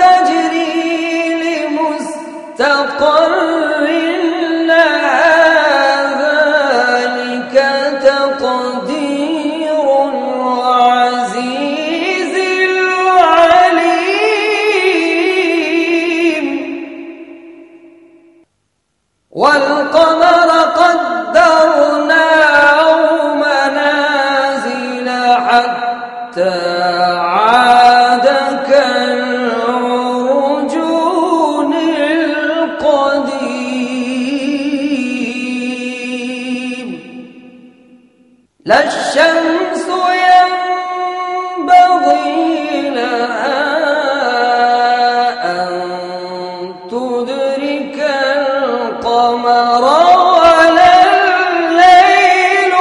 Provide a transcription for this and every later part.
تجري لمستقر لا الشمس ينبغي لها أن تدرك القمر ولا الليل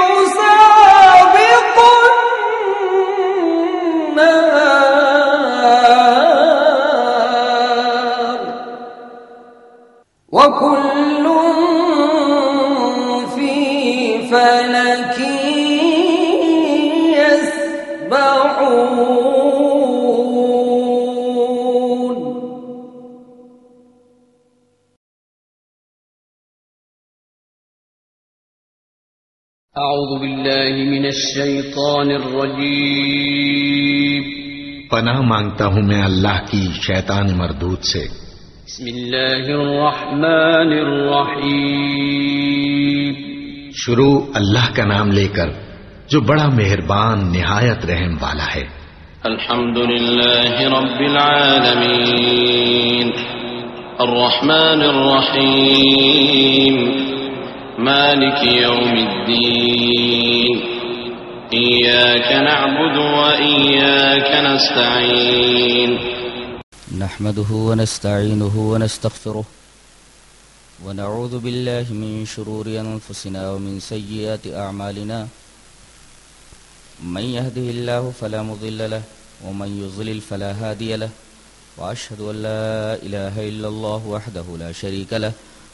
وكل أعوذ بالله من الشيطان الرجيم. پناہ مانگتا ہوں میں اللہ کی شیطان مردود سے۔ بسم الله الرحمن الرحيم شروع اللہ کا نام لے کر جو بڑا مہربان نہایت رحم والا ہے۔ الحمد لله رب العالمين الرحمن الرحيم مالك يوم الدين. إياك نعبد وإياك نستعين. نحمده ونستعينه ونستغفره. ونعوذ بالله من شرور أنفسنا ومن سيئات أعمالنا. من يهده الله فلا مضل له ومن يضلل فلا هادي له. وأشهد أن لا إله إلا الله وحده لا شريك له.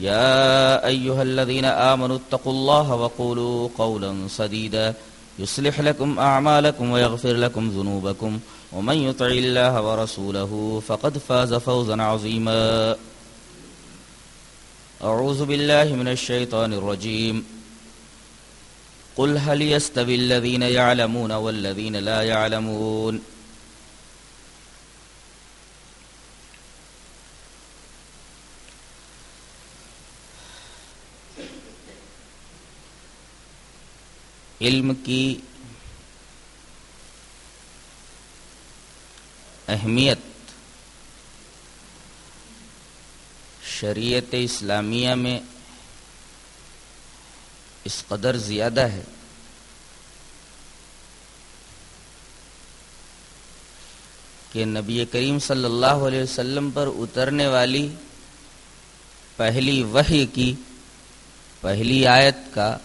يا أيها الذين آمنوا اتقوا الله وقولوا قولا سديدا. يصلح لكم أعمالكم ويغفر لكم ذنوبكم. ومن يطع الله ورسوله فقد فاز فوزا عظيما. أعوذ بالله من الشيطان الرجيم. قل هل يستوي الذين يعلمون والذين لا يعلمون؟ علم کی اہمیت شریعت اسلامیہ میں اس قدر زیادہ ہے کہ نبی کریم صلی اللہ علیہ وسلم پر اترنے والی پہلی وحی کی پہلی آیت کا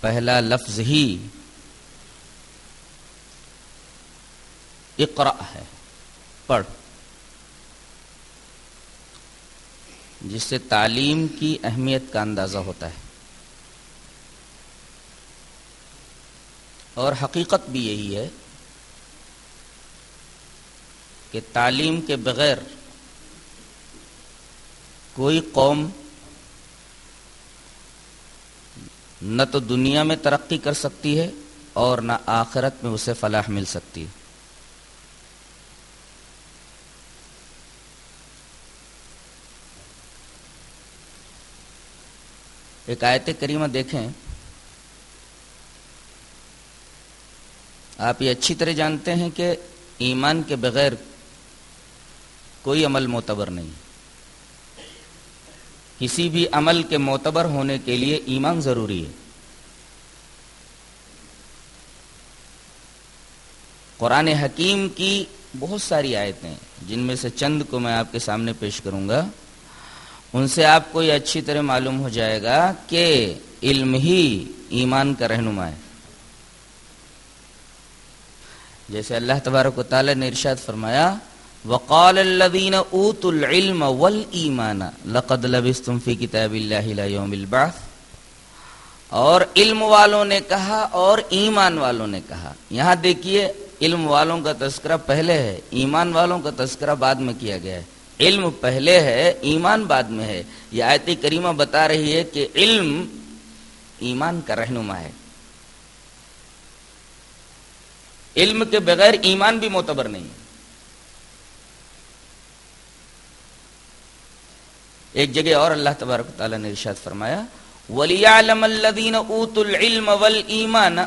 پہلا لفظ ہی اقرا ہے، پڑھ۔ جس سے تعلیم کی اہمیت کا اندازہ ہوتا ہے۔ اور حقیقت بھی یہی ہے کہ تعلیم کے بغیر کوئی قوم نہ تو دنیا میں ترقی کر سکتی ہے اور نہ آخرت میں اسے فلاح مل سکتی ہے۔ ایک آیت کریمہ دیکھیں۔ آپ یہ اچھی طرح جانتے ہیں کہ ایمان کے بغیر کوئی عمل معتبر نہیں۔ کسی بھی عمل کے معتبر ہونے کے لیے ایمان ضروری ہے۔ قرآن حکیم کی بہت ساری آیتیں جن میں سے چند کو میں آپ کے سامنے پیش کروں گا۔ ان سے آپ کو یہ اچھی طرح معلوم ہو جائے گا کہ علم ہی ایمان کا رہنما ہے۔ جیسے اللہ تبارک و تعالی نے ارشاد فرمایا وقال الذين اوتوا العلم والايمان لقد لبستم في كتاب الله الى يوم البعث اور علم والوں نے کہا اور ایمان والوں نے کہا یہاں دیکھیے علم والوں کا تذکرہ پہلے ہے ایمان والوں کا تذکرہ بعد میں کیا گیا ہے علم پہلے ہے ایمان بعد میں ہے یہ آیت کریمہ بتا رہی ہے کہ علم ایمان کا رہنما ہے علم کے بغیر ایمان بھی معتبر نہیں ہے ایک جگہ اور اللہ تبارک تعالیٰ نے ارشاد فرمایا، وَلِيَعْلَمَ الَّذِينَ أُوتُوا الْعِلْمَ وَالْإِيمَانَ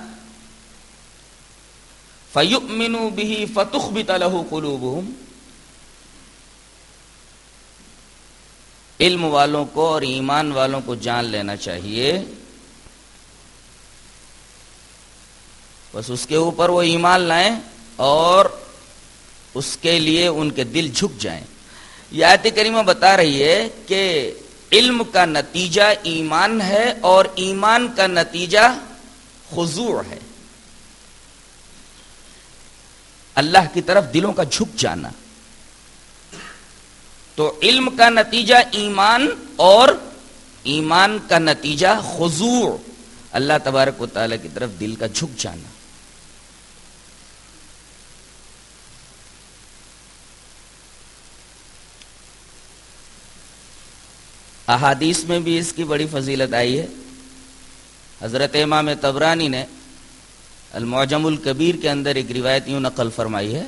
فَيُؤْمِنُوا بِهِ فَتُخْبِتَ لَهُ قُلُوبُهُمْ۔ علم والوں کو اور ایمان والوں کو جان لینا چاہیے۔ بس اس کے اوپر وہ ایمان لائیں اور اس کے لیے ان کے دل جھک جائیں۔ یہ آیت کریمہ بتا رہی ہے کہ علم کا نتیجہ ایمان ہے اور ایمان کا نتیجہ خضوع ہے۔ اللہ کی طرف دلوں کا جھک جانا۔ تو علم کا نتیجہ ایمان اور ایمان کا نتیجہ خضوع۔ اللہ تبارک و تعالی کی طرف دل کا جھک جانا۔ احادیث میں بھی اس کی بڑی فضیلت آئی ہے۔ حضرت امام تبرانی نے المعجم الکبیر کے اندر ایک روایت یوں نقل فرمائی ہے۔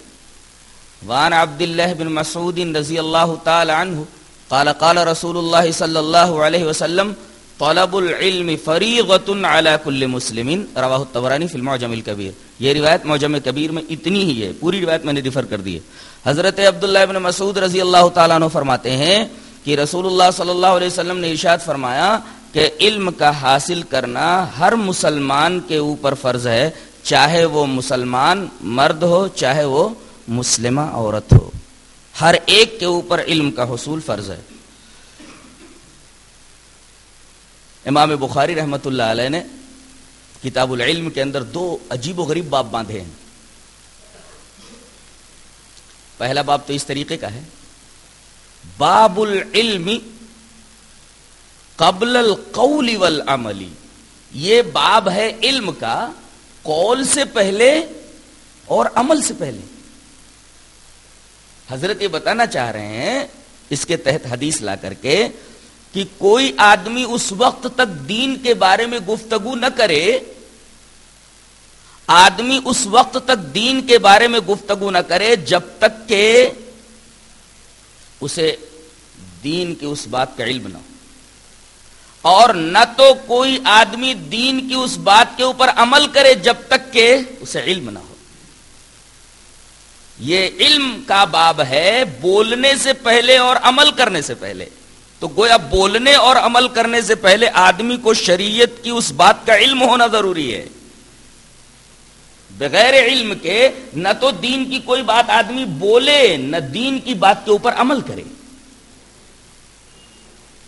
وان عبد الله بن مسعود رضی اللہ تعالی عنہ قال قال رسول الله صلی اللہ علیہ وسلم، طلب العلم فریغت على كل مسلم۔ رواہ الطبرانی فی المعجم الكبیر یہ روایت معجم کبیر میں اتنی ہی ہے، پوری روایت میں نے ریفر کر دی ہے۔ حضرت عبداللہ بن مسعود رضی اللہ تعالیٰ عنہ فرماتے ہیں کہ رسول اللہ صلی اللہ علیہ وسلم نے ارشاد فرمایا کہ علم کا حاصل کرنا ہر مسلمان کے اوپر فرض ہے، چاہے وہ مسلمان مرد ہو، چاہے وہ مسلمہ عورت ہو۔ ہر ایک کے اوپر علم کا حصول فرض ہے۔ امام بخاری رحمت اللہ علیہ نے کتاب العلم کے اندر دو عجیب و غریب باب باندھے ہیں۔ پہلا باب تو اس طریقے کا ہے۔ باب العلم قبل القول والعمل. یہ باب ہے علم کا، قول سے پہلے اور عمل سے پہلے۔ حضرت یہ بتانا چاہ رہے ہیں، اس کے تحت حدیث لا کر کے، کہ کوئی آدمی اس وقت تک دین کے بارے میں گفتگو نہ کرے، آدمی اس وقت تک دین کے بارے میں گفتگو نہ کرے جب تک کہ اسے دین کی اس بات کا علم نہ ہو۔ اور نہ تو کوئی آدمی دین کی اس بات کے اوپر عمل کرے جب تک کہ اسے علم نہ ہو۔ یہ علم کا باب ہے بولنے سے پہلے اور عمل کرنے سے پہلے۔ تو گویا بولنے اور عمل کرنے سے پہلے آدمی کو شریعت کی اس بات کا علم ہونا ضروری ہے۔ بغیر علم کے نہ تو دین کی کوئی بات آدمی بولے، نہ دین کی بات کے اوپر عمل کرے۔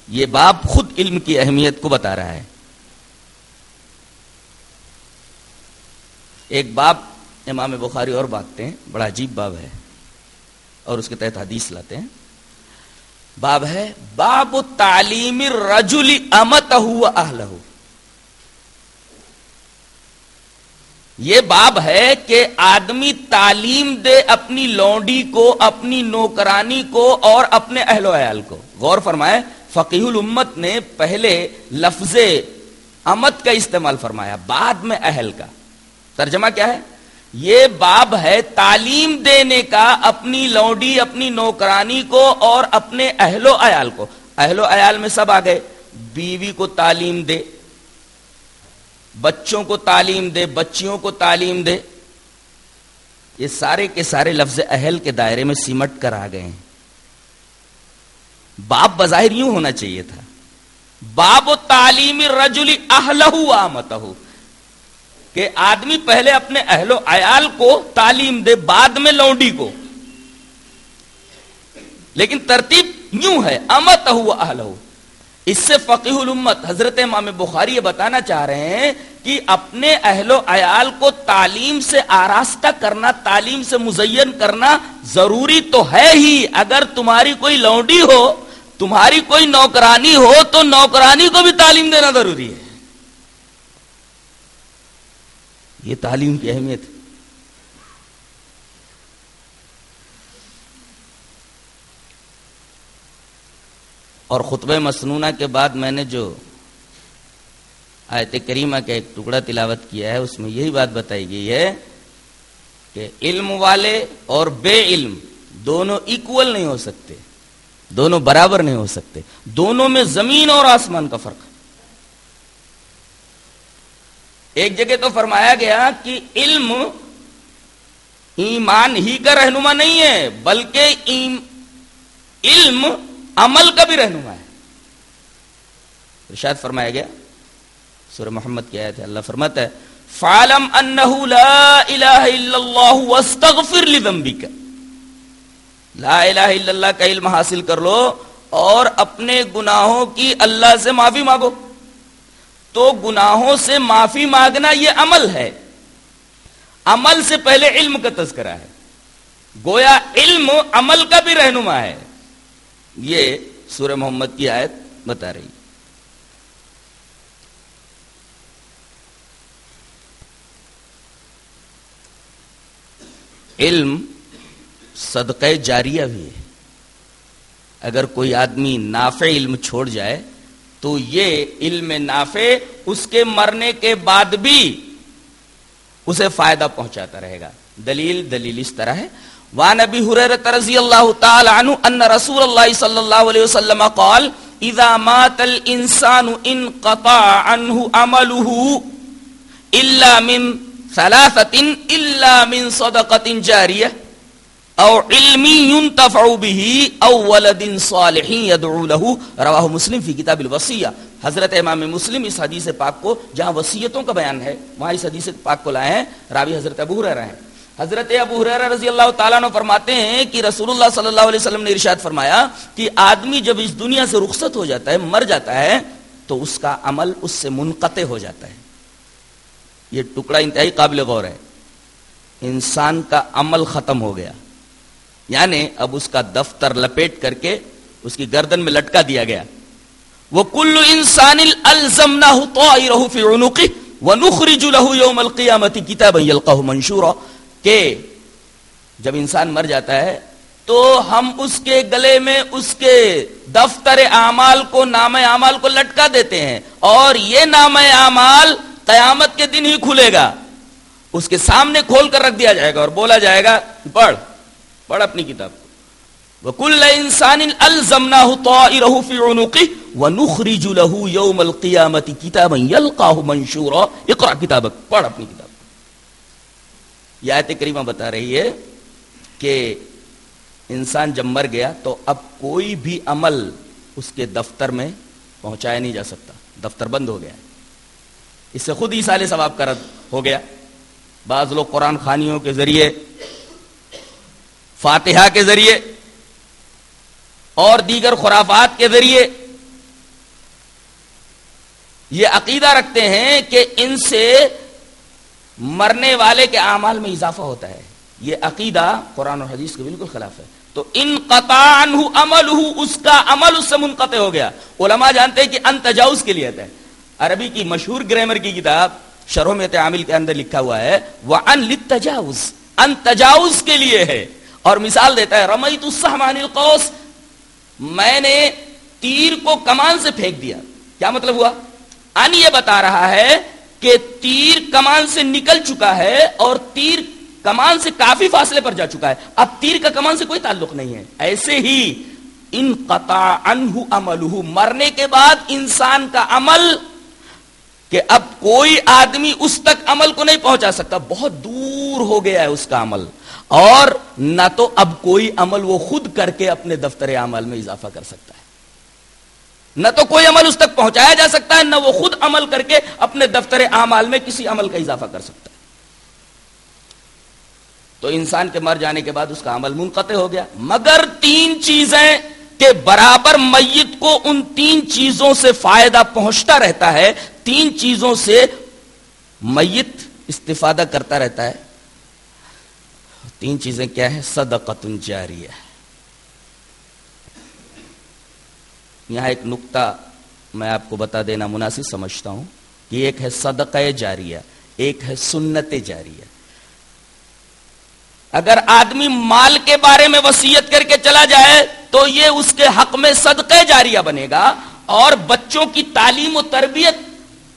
یہ باپ خود علم کی اہمیت کو بتا رہا ہے۔ ایک باپ، امام بخاری اور باتتے ہیں، بڑا عجیب باب ہے اور اس کے تحت حدیث لاتے ہیں۔ باب ہے، باب تعلیم رجول امت اہلہ۔ یہ باب ہے کہ آدمی تعلیم دے اپنی لونڈی کو، اپنی نوکرانی کو اور اپنے اہل و عیال کو۔ غور فرمائے فقیح الامت نے پہلے لفظ امت کا استعمال فرمایا، بعد میں اہل کا۔ ترجمہ کیا ہے؟ یہ باب ہے تعلیم دینے کا اپنی لونڈی، اپنی نوکرانی کو اور اپنے اہل و عیال کو۔ اہل و عیال میں سب آ گئے بیوی کو تعلیم دے۔ بچوں کو تعلیم دے، بچیوں کو تعلیم دے۔ یہ سارے کے سارے لفظ اہل کے دائرے میں سمٹ کر آ گئے ہیں۔ باپ بظاہر یوں ہونا چاہیے تھا۔ باب و تعلیم رجلی آمت کہ آدمی پہلے اپنے اہل و عیال کو تعلیم دے، بعد میں لونڈی کو۔ لیکن ترتیب یوں ہے امت اہل اس سے فقیح الامت حضرت امام بخاری یہ بتانا چاہ رہے ہیں کہ اپنے اہل و عیال کو تعلیم سے آراستہ کرنا، تعلیم سے مزین کرنا ضروری تو ہے ہی۔ اگر تمہاری کوئی لونڈی ہو، تمہاری کوئی نوکرانی ہو، تو نوکرانی کو بھی تعلیم دینا ضروری ہے۔ یہ تعلیم کی اہمیت ہے۔ اور خطبہ مسنونہ کے بعد میں نے جو آیت کریمہ کا ایک ٹکڑا تلاوت کیا ہے، اس میں یہی بات بتائی گئی ہے کہ علم والے اور بے علم دونوں ایکول نہیں ہو سکتے، دونوں برابر نہیں ہو سکتے، دونوں میں زمین اور آسمان کا فرق۔ ایک جگہ تو فرمایا گیا کہ علم ایمان ہی کا رہنما نہیں ہے، بلکہ علم عمل کا بھی رہنما ہے۔ ارشاد فرمایا گیا، سورہ محمد کی آیت ہے، اللہ فرماتا ہے، فعلم انه لا الہ الا اللہ واستغفر لذنبک لا الہ الا اللہ کا علم حاصل کر لو اور اپنے گناہوں کی اللہ سے معافی مانگو۔ تو گناہوں سے معافی مانگنا یہ عمل ہے۔ عمل سے پہلے علم کا تذکرہ ہے۔ گویا علم عمل کا بھی رہنما ہے۔ یہ سورہ محمد کی آیت بتا رہی علم صدقہ جاریہ بھی ہے۔ اگر کوئی آدمی نافع علم چھوڑ جائے تو یہ علم نافع اس کے مرنے کے بعد بھی اسے فائدہ پہنچاتا رہے گا۔ دلیل دلیل اس طرح ہے۔ وعن ابي هريره رضي الله تعالى عنه ان رسول الله صلى الله عليه وسلم قال اذا مات الانسان انقطع عنه عمله الا من ثلاثه الا من صدقه جاريه او علم ينتفع به او ولد صالح يدعو له. رواه مسلم في كتاب الوصيه حضرت امام مسلم اس حدیث پاک کو، جہاں وصیتوں کا بیان ہے، وہاں اس حدیث پاک کو لائے ہیں، راوی حضرت ابو ہریرہ ہیں۔ حضرت ابو حریرہ رضی اللہ تعالیٰ نے فرماتے ہیں کہ رسول اللہ صلی اللہ علیہ وسلم نے ارشاد فرمایا کہ آدمی جب اس دنیا سے رخصت ہو جاتا ہے، مر جاتا ہے، تو اس کا عمل اس سے منقطع ہو جاتا ہے۔ یہ ٹکڑا انتہائی قابل غور ہے۔ انسان کا عمل ختم ہو گیا۔ یعنی اب اس کا دفتر لپیٹ کر کے اس کی گردن میں لٹکا دیا گیا۔ وہ کل انسان ونخرج له يوم القيامه كتابا يلقاه منشورا۔ کہ جب انسان مر جاتا ہے تو ہم اس کے گلے میں اس کے دفتر اعمال کو، نام اعمال کو لٹکا دیتے ہیں اور یہ نام اعمال قیامت کے دن ہی کھلے گا۔ اس کے سامنے کھول کر رکھ دیا جائے گا اور بولا جائے گا، پڑھ پڑھ اپنی کتاب کو۔ کل انسان الزمنا فی عنقه ونخرج له يوم القيامه كتابا يلقاه منشورا۔ اقرا کتابک پڑھ اپنی کتاب۔ یہ آیت کریمہ بتا رہی ہے کہ انسان جب مر گیا تو اب کوئی بھی عمل اس کے دفتر میں پہنچایا نہیں جا سکتا، دفتر بند ہو گیا۔ اس سے خود ہی سال ثواب کا رد ہو گیا۔ بعض لوگ قرآن خانیوں کے ذریعے، فاتحہ کے ذریعے، اور دیگر خرافات کے ذریعے یہ عقیدہ رکھتے ہیں کہ ان سے مرنے والے کے اعمال میں اضافہ ہوتا ہے۔ یہ عقیدہ قرآن و حدیث کے بالکل خلاف ہے۔ تو ان قطع عمل اس کا عمل اس سے منقطع ہو گیا۔ علماء جانتے ہیں کہ ان تجاوز کے لیے ہے۔ عربی کی مشہور گرامر کی کتاب شرح میں عامل کے اندر لکھا ہوا ہے وہ ان لتجاوز ان تجاوز کے لیے ہے۔ اور مثال دیتا ہے، رمیت السحمان القوس۔ میں نے تیر کو کمان سے پھینک دیا۔ کیا مطلب ہوا؟ ان یہ بتا رہا ہے کہ تیر کمان سے نکل چکا ہے اور تیر کمان سے کافی فاصلے پر جا چکا ہے۔ اب تیر کا کمان سے کوئی تعلق نہیں ہے۔ ایسے ہی ان قطع انہ عمل مرنے کے بعد انسان کا عمل کہ اب کوئی آدمی اس تک عمل کو نہیں پہنچا سکتا۔ بہت دور ہو گیا ہے اس کا عمل۔ اور نہ تو اب کوئی عمل وہ خود کر کے اپنے دفتر عمل میں اضافہ کر سکتا ہے۔ نہ تو کوئی عمل اس تک پہنچایا جا سکتا ہے، نہ وہ خود عمل کر کے اپنے دفتر اعمال میں کسی عمل کا اضافہ کر سکتا ہے۔ تو انسان کے مر جانے کے بعد اس کا عمل منقطع ہو گیا۔ مگر تین چیزیں کہ برابر میت کو ان تین چیزوں سے فائدہ پہنچتا رہتا ہے۔ تین چیزوں سے میت استفادہ کرتا رہتا ہے۔ تین چیزیں کیا ہے صدقت جاریہ۔ یہاں ایک نقطہ میں آپ کو بتا دینا مناسب سمجھتا ہوں کہ ایک ہے صدقہ جاریہ، ایک ہے سنت جاریہ۔ اگر آدمی مال کے بارے میں وسیعت کر کے چلا جائے تو یہ اس کے حق میں صدقہ جاریہ بنے گا اور بچوں کی تعلیم و تربیت،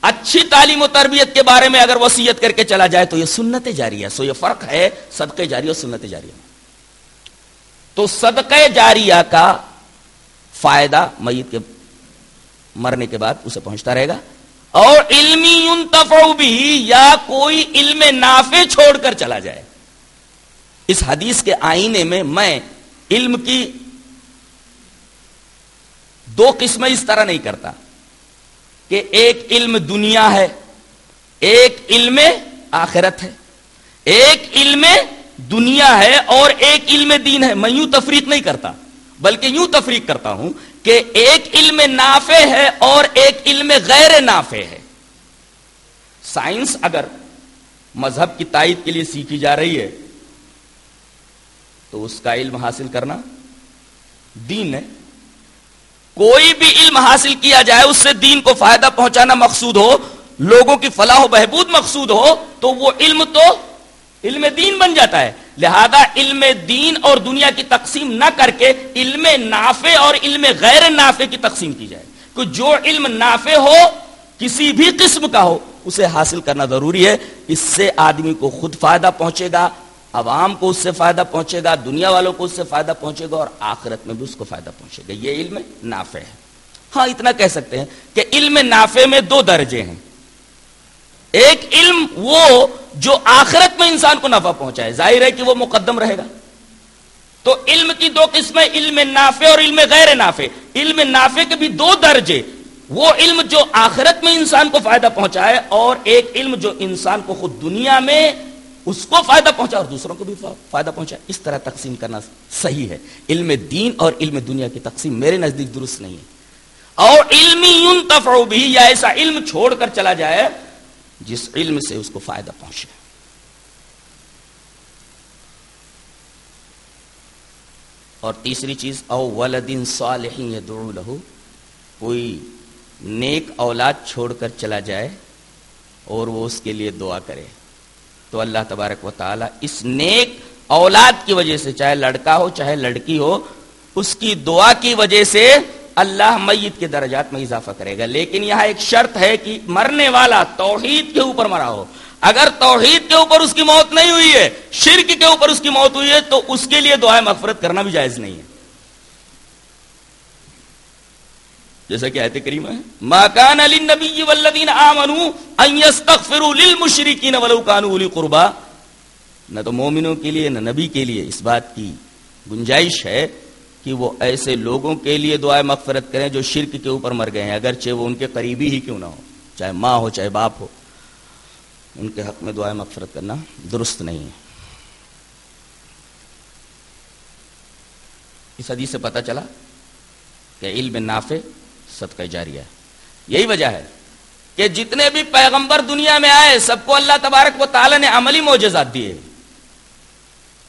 اچھی تعلیم و تربیت کے بارے میں اگر وسیعت کر کے چلا جائے تو یہ سنت جاریہ سو یہ فرق ہے صدقہ جاریہ اور سنت جاریہ۔ تو صدقہ جاریہ کا فائدہ میت کے مرنے کے بعد اسے پہنچتا رہے گا۔ اور علمی بھی یا کوئی علم نافع چھوڑ کر چلا جائے۔ اس حدیث کے آئینے میں میں علم کی دو قسمیں اس طرح نہیں کرتا کہ ایک علم دنیا ہے، ایک علم آخرت ہے۔ ایک علم دنیا ہے اور ایک علم دین ہے۔ میں یوں تفریق نہیں کرتا۔ بلکہ یوں تفریق کرتا ہوں کہ ایک علم نافع ہے اور ایک علم غیر نافع ہے۔ سائنس اگر مذہب کی تائید کے لیے سیکھی جا رہی ہے، تو اس کا علم حاصل کرنا دین ہے۔ کوئی بھی علم حاصل کیا جائے، اس سے دین کو فائدہ پہنچانا مقصود ہو، لوگوں کی فلاح و بہبود مقصود ہو، تو وہ علم تو علم دین بن جاتا ہے۔ لہذا علم دین اور دنیا کی تقسیم نہ کر کے علم نافع اور علم غیر نافع کی تقسیم کی جائے۔ کہ جو علم نافع ہو، کسی بھی قسم کا ہو، اسے حاصل کرنا ضروری ہے۔ اس سے آدمی کو خود فائدہ پہنچے گا، عوام کو اس سے فائدہ پہنچے گا، دنیا والوں کو اس سے فائدہ پہنچے گا اور آخرت میں بھی اس کو فائدہ پہنچے گا۔ یہ علم نافع ہے۔ ہاں اتنا کہہ سکتے ہیں کہ علم نافع میں دو درجے ہیں۔ ایک علم وہ جو آخرت میں انسان کو نفع پہنچائے، ظاہر ہے کہ وہ مقدم رہے گا۔ تو علم کی دو قسمیں، علم نافع اور علم غیر نافع۔ علم نافع کے بھی دو درجے۔ وہ علم جو آخرت میں انسان کو فائدہ پہنچائے اور ایک علم جو انسان کو خود دنیا میں اس کو فائدہ پہنچا اور دوسروں کو بھی فائدہ پہنچا اس طرح تقسیم کرنا صحیح ہے۔ علم دین اور علم دنیا کی تقسیم میرے نزدیک درست نہیں ہے۔ اور علمی بھی یا ایسا علم چھوڑ کر چلا جائے جس علم سے اس کو فائدہ پہنچے۔ اور تیسری چیز، او ولدن صالح یدعو لہو، کوئی نیک اولاد چھوڑ کر چلا جائے اور وہ اس کے لیے دعا کرے۔ تو اللہ تبارک و تعالی اس نیک اولاد کی وجہ سے، چاہے لڑکا ہو، چاہے لڑکی ہو، اس کی دعا کی وجہ سے اللہ میت کے درجات میں اضافہ کرے گا۔ لیکن یہاں ایک شرط ہے کہ مرنے والا توحید کے اوپر مرا ہو۔ اگر توحید کے اوپر اس کی موت نہیں ہوئی ہے، شرک کے اوپر اس کی موت ہوئی ہے، تو اس کے لیے دعائیں مغفرت کرنا بھی جائز نہیں ہے۔ جیسا کہ آیت کریم ہے۔ ما کان للنبی والذین آمنوا ان یستغفروا للمشرکین ولو کانوا اولی قربا نہ تو مومنوں کے لیے، نہ نبی کے لیے۔ اس بات کی گنجائش ہے کہ وہ ایسے لوگوں کے لیے دعائیں مغفرت کریں جو شرک کے اوپر مر گئے ہیں۔ اگرچہ وہ ان کے قریبی ہی کیوں نہ ہو، چاہے ماں ہو، چاہے باپ ہو، ان کے حق میں دعائیں مغفرت کرنا درست نہیں ہے۔ اس حدیث سے پتہ چلا کہ علم نافع صدقہ جاریہ یہی وجہ ہے کہ جتنے بھی پیغمبر دنیا میں آئے، سب کو اللہ تبارک و تعالی نے عملی معجزات دیے۔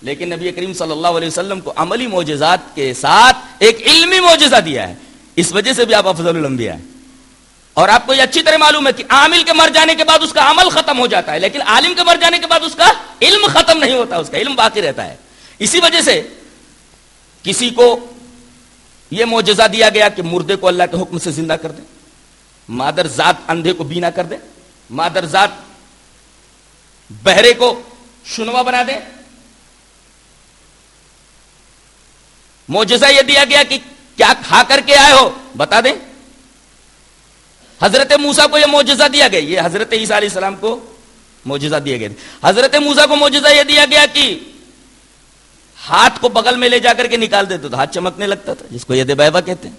لیکن نبی کریم صلی اللہ علیہ وسلم کو عملی معجزات کے ساتھ ایک علمی معجزہ دیا ہے۔ اس وجہ سے بھی آپ افضل الانبیاء ہیں۔ اور آپ کو یہ اچھی طرح معلوم ہے کہ عامل کے مر جانے کے بعد اس کا عمل ختم ہو جاتا ہے، لیکن عالم کے مر جانے کے بعد اس کا علم ختم نہیں ہوتا، اس کا علم باقی رہتا ہے۔ اسی وجہ سے کسی کو یہ معجزہ دیا گیا کہ مردے کو اللہ کے حکم سے زندہ کر دے مادر ذات اندھے کو بینا کر دے مادر ذات بہرے کو شنوا بنا دے معجزہ یہ دیا گیا کہ کیا کھا کر کے آئے ہو؟ بتا دیں۔ حضرت موسا کو یہ معجزہ دیا گیا۔ یہ حضرت عیسیٰ علیہ السلام کو معجزہ دیا گیا حضرت موسا کو معجزہ یہ دیا گیا کہ ہاتھ کو بغل میں لے جا کر کے نکال دیتے تو ہاتھ چمکنے لگتا تھا، جس کو یہ بیبا کہتے ہیں۔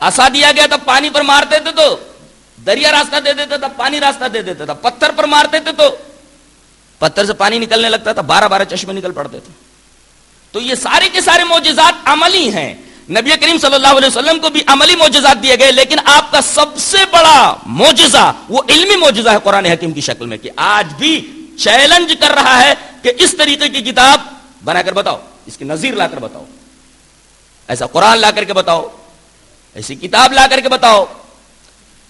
آسا دیا گیا تھا، پانی پر مارتے تھے تو، دریا راستہ دے دیتا تھا پانی راستہ دے دیتا تھا پتھر پر مارتے تھے تو، پتھر سے پانی نکلنے لگتا تھا، بارہ بارہ چشمے نکل پڑتے تھے۔ تو یہ سارے کے سارے معجزات عملی ہیں۔ نبی کریم صلی اللہ علیہ وسلم کو بھی عملی معجزات دیے گئے، لیکن آپ کا سب سے بڑا معجزہ وہ علمی معجزہ ہے قرآن حکیم کی شکل میں کہ آج بھی چیلنج کر رہا ہے کہ اس طریقے کی کتاب بنا کر بتاؤ، اس کی نظیر لا کر بتاؤ۔ ایسا قرآن لا کر کے بتاؤ، ایسی کتاب لا کر کے بتاؤ۔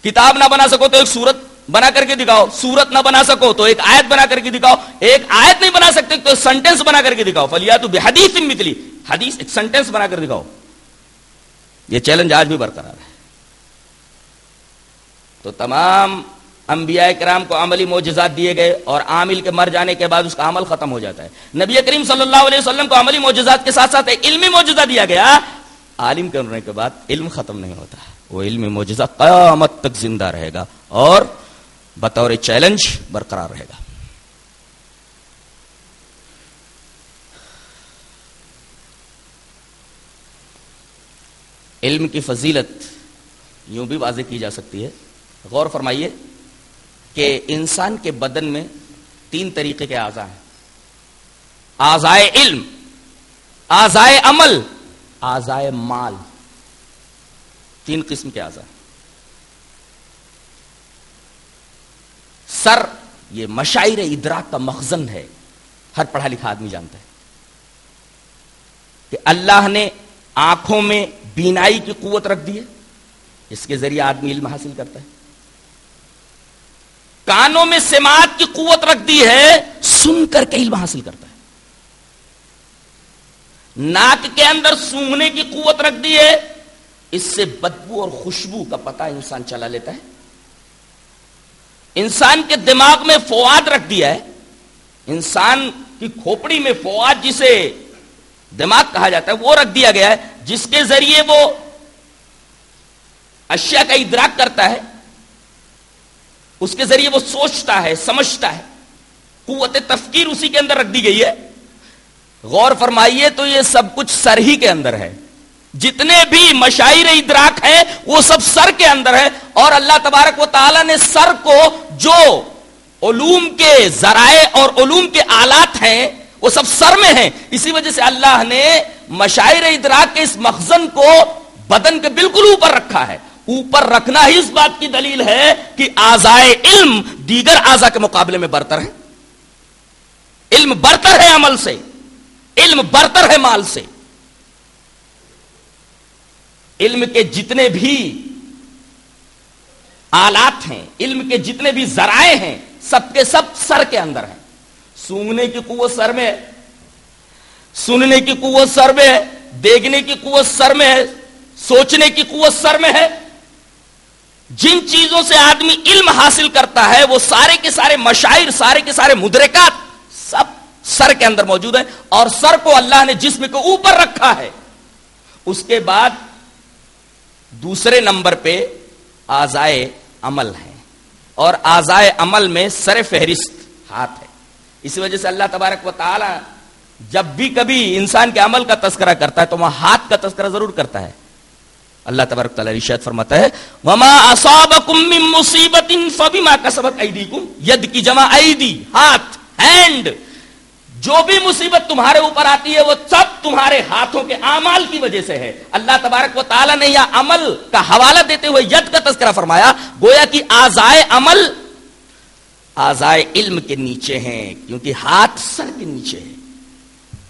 کتاب نہ بنا سکو تو ایک سورت بنا کر کے دکھاؤ، سورت نہ بنا سکو تو ایک آیت بنا کر کے دکھاؤ۔ ایک آیت نہیں بنا سکتے تو سنٹینس بنا کر کے دکھاؤ۔ فلیا تو حدیث مثلی حدیث ایک سنٹینس بنا کر دکھاؤ۔ یہ چیلنج آج بھی برقرار ہے۔ تو تمام انبیاء کرام کو عملی معجزات دیے گئے اور عامل کے مر جانے کے بعد اس کا عمل ختم ہو جاتا ہے۔ نبی کریم صلی اللہ علیہ وسلم کو عملی معجزات کے ساتھ ساتھ ایک علمی معجزہ دیا گیا۔ عالم کرنے کے بعد علم ختم نہیں ہوتا۔ وہ علم معجزہ قیامت تک زندہ رہے گا اور بطور چیلنج برقرار رہے گا۔ علم کی فضیلت یوں بھی واضح کی جا سکتی ہے۔ غور فرمائیے کہ انسان کے بدن میں تین طریقے کے اعضاء ہیں۔ آزائے علم آزائے عمل آزائے مال۔ تین قسم کے اعضاء۔ سر، یہ مشاعر ادراک کا مخزن ہے۔ ہر پڑھا لکھا آدمی جانتا ہے۔ کہ اللہ نے آنکھوں میں بینائی کی قوت رکھ دی ہے، اس کے ذریعے آدمی علم حاصل کرتا ہے۔ کانوں میں سماعت کی قوت رکھ دی ہے، سن کر کے علم حاصل کرتا ہے۔ ناک کے اندر سونگنے کی قوت رکھ دی ہے، اس سے بدبو اور خوشبو کا پتہ انسان چلا لیتا ہے۔ انسان کے دماغ میں فواد رکھ دیا ہے۔ انسان کی کھوپڑی میں فواد جسے دماغ کہا جاتا ہے، وہ رکھ دیا گیا ہے، جس کے ذریعے وہ اشیاء کا ادراک کرتا ہے۔ اس کے ذریعے وہ سوچتا ہے، سمجھتا ہے۔ قوت تفکیر اسی کے اندر رکھ دی گئی ہے۔ غور فرمائیے تو یہ سب کچھ سر ہی کے اندر ہے۔ جتنے بھی مشاعر ادراک ہیں، وہ سب سر کے اندر ہے اور اللہ تبارک و تعالی نے سر کو جو علوم کے ذرائع اور علوم کے آلات ہیں، وہ سب سر میں ہیں۔ اسی وجہ سے اللہ نے مشاعر ادراک کے اس مخزن کو بدن کے بالکل اوپر رکھا ہے۔ اوپر رکھنا ہی اس بات کی دلیل ہے کہ آزائے علم دیگر آزا کے مقابلے میں برتر ہے۔ علم برتر ہے عمل سے۔ علم برتر ہے مال سے۔ علم کے جتنے بھی آلات ہیں، علم کے جتنے بھی ذرائع ہیں، سب کے سب سر کے اندر ہیں۔ سونگنے کی قوت سر میں سننے کی قوت سر میں ہے، دیکھنے کی قوت سر میں ہے، سوچنے کی قوت سر میں ہے۔ جن چیزوں سے آدمی علم حاصل کرتا ہے، وہ سارے کے سارے مشاعر، سارے کے سارے مدرکات سب سر کے اندر موجود ہیں۔ اور سر کو اللہ نے جسم کو اوپر رکھا ہے۔ اس کے بعد دوسرے نمبر پہ آزائے عمل ہے۔ اور آزائے عمل میں سر فہرست ہاتھ ہے۔ اسی وجہ سے اللہ تبارک و تعالی جب بھی کبھی انسان کے عمل کا تذکرہ کرتا ہے تو وہاں ہاتھ کا تذکرہ ضرور کرتا ہے۔ اللہ تبارک تعالی رشاد فرماتا ہے، وما اصابکم من مصیبت فبما کسبت ایدیکم ید کی جمع ایدی، ہاتھ، ہینڈ۔ جو بھی مصیبت تمہارے اوپر آتی ہے، وہ سب تمہارے ہاتھوں کے اعمال کی وجہ سے ہے۔ اللہ تبارک و تعالی نے یہ عمل کا حوالہ دیتے ہوئے ید کا تذکرہ فرمایا، گویا کہ آزائے عمل آزائے علم کے نیچے ہیں، کیونکہ ہاتھ سر کے نیچے ہے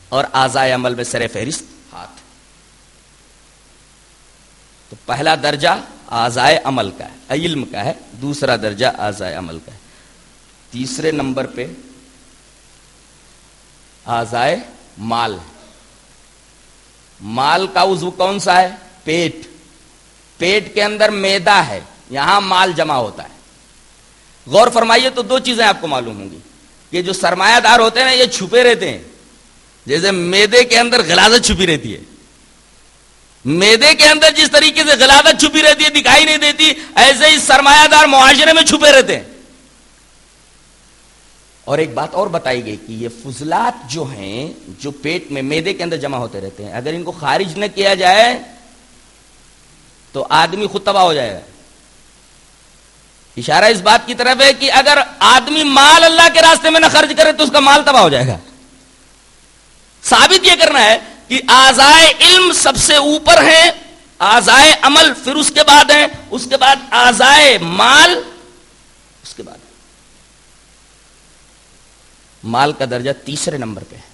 اور آزائے عمل میں سر فہرست ہاتھ تو پہلا درجہ آزائے عمل کا ہے، علم کا ہے، دوسرا درجہ آزائے عمل کا ہے۔ تیسرے نمبر پہ آزائے مال۔ مال کا عضو کون سا ہے؟ پیٹ۔ پیٹ کے اندر میدا ہے، یہاں مال جمع ہوتا ہے۔ غور فرمائیے تو دو چیزیں آپ کو معلوم ہوں گی۔ کہ جو سرمایہ دار ہوتے ہیں نا یہ چھپے رہتے ہیں۔ جیسے میدے کے اندر غلازت چھپی رہتی ہے۔ میدے کے اندر جس طریقے سے غلازت چھپی رہتی ہے، دکھائی نہیں دیتی، ایسے ہی سرمایہ دار معاشرے میں چھپے رہتے ہیں۔ اور ایک بات اور بتائی گئی کہ یہ فضلات جو ہیں، جو پیٹ میں میدے کے اندر جمع ہوتے رہتے ہیں، اگر ان کو خارج نہ کیا جائے، تو آدمی خود تباہ ہو جائے گا۔ اشارہ اس بات کی طرف ہے کہ اگر آدمی مال اللہ کے راستے میں نہ خرچ کرے، تو اس کا مال تباہ ہو جائے گا۔ ثابت یہ کرنا ہے کہ آزائے علم سب سے اوپر ہے آزائے عمل پھر اس کے بعد ہے اس کے بعد آزائے مال اس کے بعد مال کا درجہ تیسرے نمبر پہ ہے۔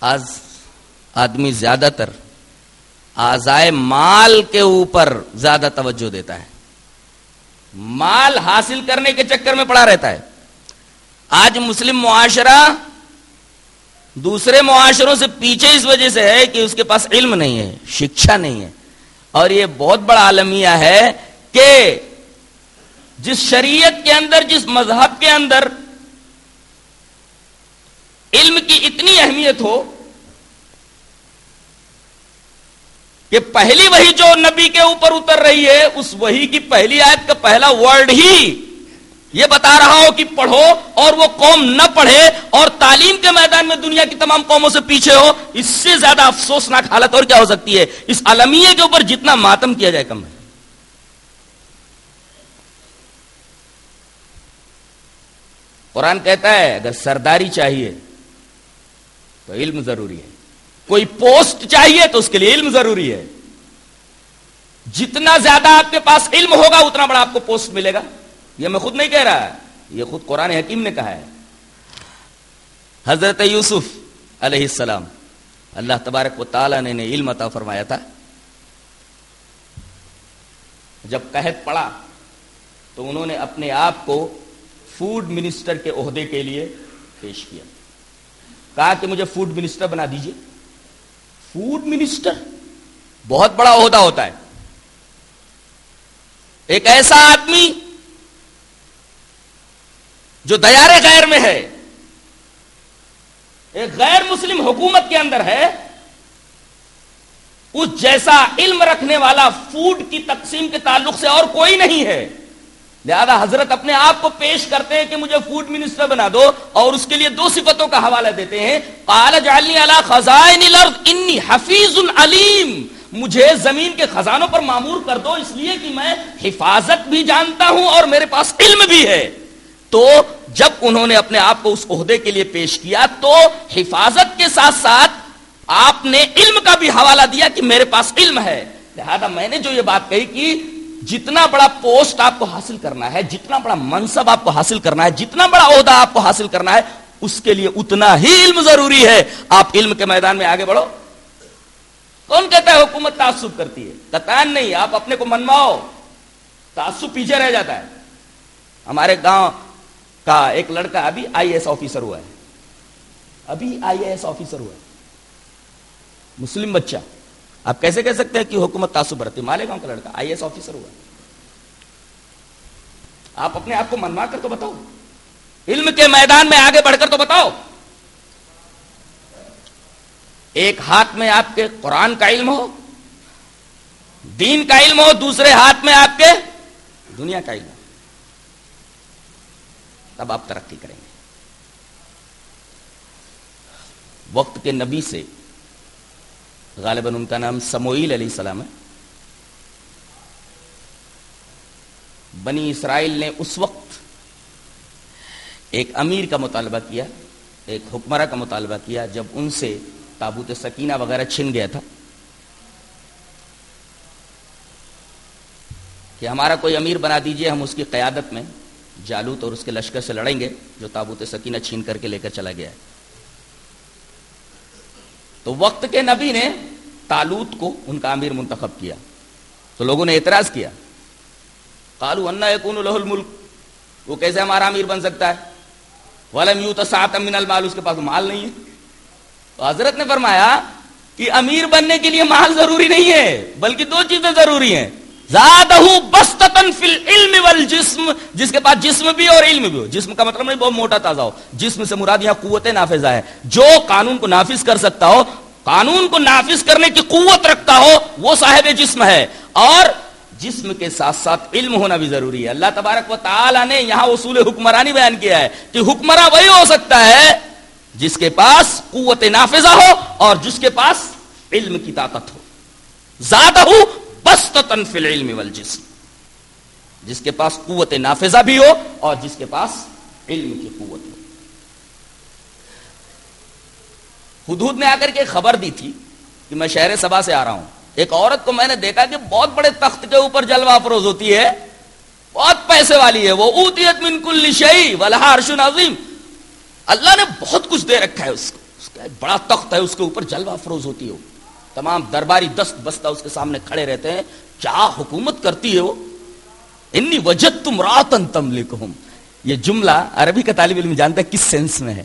آج آدمی زیادہ تر آزائے مال کے اوپر زیادہ توجہ دیتا ہے۔ مال حاصل کرنے کے چکر میں پڑا رہتا ہے۔ آج مسلم معاشرہ دوسرے معاشروں سے پیچھے اس وجہ سے ہے کہ اس کے پاس علم نہیں ہے، شکشا نہیں ہے۔ اور یہ بہت بڑا عالمیہ ہے کہ جس شریعت کے اندر، جس مذہب کے اندر علم کی اتنی اہمیت ہو کہ پہلی وہی جو نبی کے اوپر اتر رہی ہے، اس وہی کی پہلی آیت کا پہلا ورڈ ہی یہ بتا رہا ہو کہ پڑھو اور وہ قوم نہ پڑھے اور تعلیم کے میدان میں دنیا کی تمام قوموں سے پیچھے ہو، اس سے زیادہ افسوسناک حالت اور کیا ہو سکتی ہے؟ اس عالمیہ کے اوپر جتنا ماتم کیا جائے کم ہے۔ قرآن کہتا ہے، اگر سرداری چاہیے تو علم ضروری ہے۔ کوئی پوسٹ چاہیے تو اس کے لیے علم ضروری ہے۔ جتنا زیادہ آپ کے پاس علم ہوگا، اتنا بڑا آپ کو پوسٹ ملے گا۔ یہ میں خود نہیں کہہ رہا، یہ خود قرآن حکیم نے کہا ہے۔ حضرت یوسف علیہ السلام، اللہ تبارک و تعالیٰ نے علم عطا فرمایا تھا۔ جب قحط پڑا تو انہوں نے اپنے آپ کو فوڈ منسٹر کے عہدے کے لیے پیش کیا۔ کہا کہ مجھے فوڈ منسٹر بنا دیجیے۔ فوڈ منسٹر بہت بڑا عہدہ ہوتا ہے۔ ایک ایسا آدمی جو دیار غیر میں ہے، ایک غیر مسلم حکومت کے اندر ہے، اس جیسا علم رکھنے والا فوڈ کی تقسیم کے تعلق سے اور کوئی نہیں ہے۔ لہذا حضرت اپنے آپ کو پیش کرتے ہیں کہ مجھے فوڈ منسٹر بنا دو اور اس کے لیے دو صفتوں کا حوالہ دیتے ہیں۔ خزائن الارض، انی حفیظ علیم۔ مجھے زمین کے خزانوں پر معمور کر دو، اس لیے کہ میں حفاظت بھی جانتا ہوں اور میرے پاس علم بھی ہے۔ تو جب انہوں نے اپنے آپ کو اس عہدے کے لیے پیش کیا، تو حفاظت کے ساتھ ساتھ آپ نے علم کا بھی حوالہ دیا کہ میرے پاس علم ہے۔ لہذا میں نے جو یہ بات کہی کہ جتنا بڑا پوسٹ آپ کو حاصل کرنا ہے، جتنا بڑا منصب آپ کو حاصل کرنا ہے، جتنا بڑا عہدہ آپ کو حاصل کرنا ہے، اس کے لیے اتنا ہی علم ضروری ہے۔ آپ علم کے میدان میں آگے بڑھو۔ کون کہتا ہے حکومت تعصب کرتی ہے؟ قطان نہیں، آپ اپنے کو منواؤ تعصب پیچھے رہ جاتا ہے۔ ہمارے گاؤں کا ایک لڑکا ابھی آئی ایس آفیسر ہوا ہے۔ ابھی آئی ایس آفیسر ہوا ہے۔ مسلم بچہ۔ آپ کیسے کہہ سکتے ہیں کہ حکومت تعصب برتی؟ مالے گاؤں کا لڑکا، آئی ایس آفیسر ہوا۔ آپ اپنے آپ کو منوا کر تو بتاؤ۔ علم کے میدان میں آگے بڑھ کر تو بتاؤ۔ ایک ہاتھ میں آپ کے قرآن کا علم ہو، دین کا علم ہو، دوسرے ہاتھ میں آپ کے دنیا کا علم ہو۔ تب آپ ترقی کریں گے۔ وقت کے نبی سے غالباً ان کا نام سموئیل علیہ السلام ہے۔ بنی اسرائیل نے اس وقت ایک امیر کا مطالبہ کیا، ایک حکمرہ کا مطالبہ کیا جب ان سے تابوت سکینہ وغیرہ چھن گیا تھا۔ کہ ہمارا کوئی امیر بنا دیجیے، ہم اس کی قیادت میں جالوت اور اس کے لشکر سے لڑیں گے، جو تابوت سکینہ چھین کر کے لے کر چلا گیا۔ ہے تو وقت کے نبی نے تالوت کو ان کا امیر منتخب کیا تو لوگوں نے اعتراض کیا۔ کالو انا یکون لہ الملک وہ کیسے ہمارا امیر بن سکتا ہے؟ ولم یوت سات من المال۔ اس کے پاس مال نہیں ہے۔ تو حضرت نے فرمایا کہ امیر بننے کے لیے مال ضروری نہیں ہے، بلکہ دو چیزیں ضروری ہیں۔ زادہ بستتن فی العلم والجسم۔ جس کے پاس جسم بھی اور علم بھی ہو۔ جسم کا مطلب نہیں، بہت موٹا تازہ ہو۔ جسم سے مراد یہاں قوت نافذہ ہے جو قانون کو نافذ کر سکتا ہو قانون کو نافذ کرنے کی قوت رکھتا ہو، وہ صاحب جسم ہے۔ اور جسم کے ساتھ ساتھ علم ہونا بھی ضروری ہے۔ اللہ تبارک و تعالی نے یہاں اصول حکمرانی بیان کیا ہے کہ حکمراں وہی ہو سکتا ہے جس کے پاس قوت نافذہ ہو اور جس کے پاس علم کی طاقت ہو۔ زیادہ ہو بستتن فی العلم والجسم۔ جس کے پاس قوت نافذہ بھی ہو اور جس کے پاس علم کی قوت ہو۔ حدود نے آ کر کے خبر دی تھی کہ میں شہر سبا سے آ رہا ہوں۔ ایک عورت کو میں نے دیکھا کہ بہت بڑے تخت کے اوپر جلوہ افروز ہوتی ہے، بہت پیسے والی ہے۔ وہ اوتیت من کل شیء ولہا عرش عظیم۔ اللہ نے بہت کچھ دے رکھا ہے اس کو۔ اس کا ایک بڑا تخت ہے، اس کے اوپر جلوہ افروز ہوتی ہے وہ۔ تمام درباری دست بستہ اس کے سامنے کھڑے رہتے ہیں۔ کیا حکومت کرتی ہے وہ؟ انی وجد تم راتن تم یہ جملہ عربی کا طالب علم جانتا ہے کس سینس میں ہے۔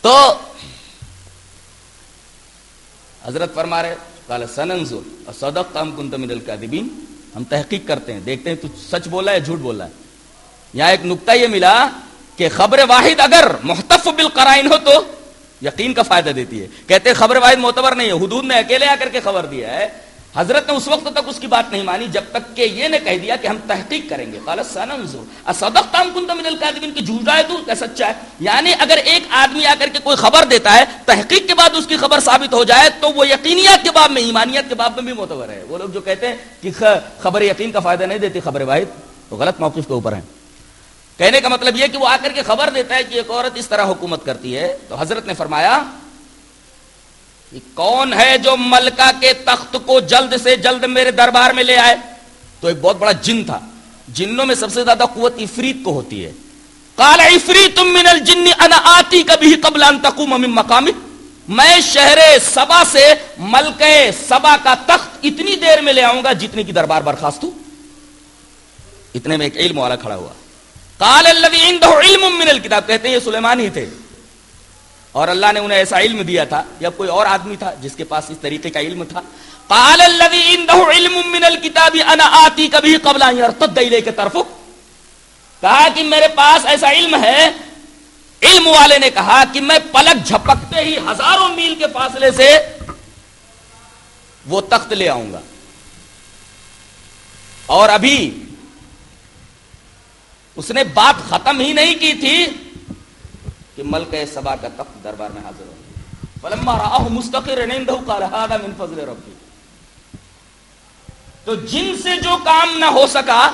تو حضرت فرما رہے قال سننظر صدق تم کنت من الكاذبین ہم تحقیق کرتے ہیں، دیکھتے ہیں تو سچ بولا ہے، جھوٹ بولا ہے۔ یہاں ایک نقطہ یہ ملا کہ خبر واحد اگر محتف بالقرائن ہو تو یقین کا فائدہ دیتی ہے۔ کہتے ہیں خبر واحد معتبر نہیں ہے، حدود نے اکیلے آ کر کے خبر دیا ہے۔ حضرت نے اس وقت تک اس کی بات نہیں مانی، جب تک کہ یہ نے کہہ دیا کہ ہم تحقیق کریں گے۔ قال سننظر اصدق کنت من کہ جھوٹا ہے تو کہ سچا اچھا ہے؟ یعنی اگر ایک آدمی آ کر کے کوئی خبر دیتا ہے، تحقیق کے بعد اس کی خبر ثابت ہو جائے، تو وہ یقینیات کے باب میں ایمانیت کے باب میں بھی معتبر ہے۔ وہ لوگ جو کہتے ہیں کہ خبر یقین کا فائدہ نہیں دیتی، خبر واحد، تو غلط موقف کے اوپر ہیں۔ کہنے کا مطلب یہ کہ وہ آ کر کے خبر دیتا ہے کہ ایک عورت اس طرح حکومت کرتی ہے۔ تو حضرت نے فرمایا کہ کون ہے جو ملکہ کے تخت کو جلد سے جلد میرے دربار میں لے آئے؟ تو ایک بہت بڑا جن تھا۔ جنوں میں سب سے زیادہ قوت افریت کو ہوتی ہے۔ قال افریت من الجن انا آتی کبھی قبل ان تقوم من مقامی میں شہر سبا سے ملکہ سبا کا تخت اتنی دیر میں لے آؤں گا جتنی کی دربار برخاست ہوں۔ اتنے میں ایک علم والا کھڑا ہوا۔ قال الذي عنده علم من الكتاب۔ کہتے ہیں یہ سلیمان ہی تھے۔ اور اللہ نے انہیں ایسا علم دیا تھا، یا کوئی اور آدمی تھا جس کے پاس اس طریقے کا علم تھا۔ قال الذي عنده علم من الكتاب انا آتی کبھی قبل ان يرتد اليك طرفك۔ کہا کہ میرے پاس ایسا علم ہے۔ علم والے نے کہا کہ میں پلک جھپکتے ہی ہزاروں میل کے فاصلے سے وہ تخت لے آؤں گا۔ اور ابھی اس نے بات ختم ہی نہیں کی تھی۔ کہ ملک سبا کا تخت دربار میں حاضر ہو۔ فلما راہ مستقر قال، هذا من فضل ربی. تو جن سے جو کام نہ ہو سکا،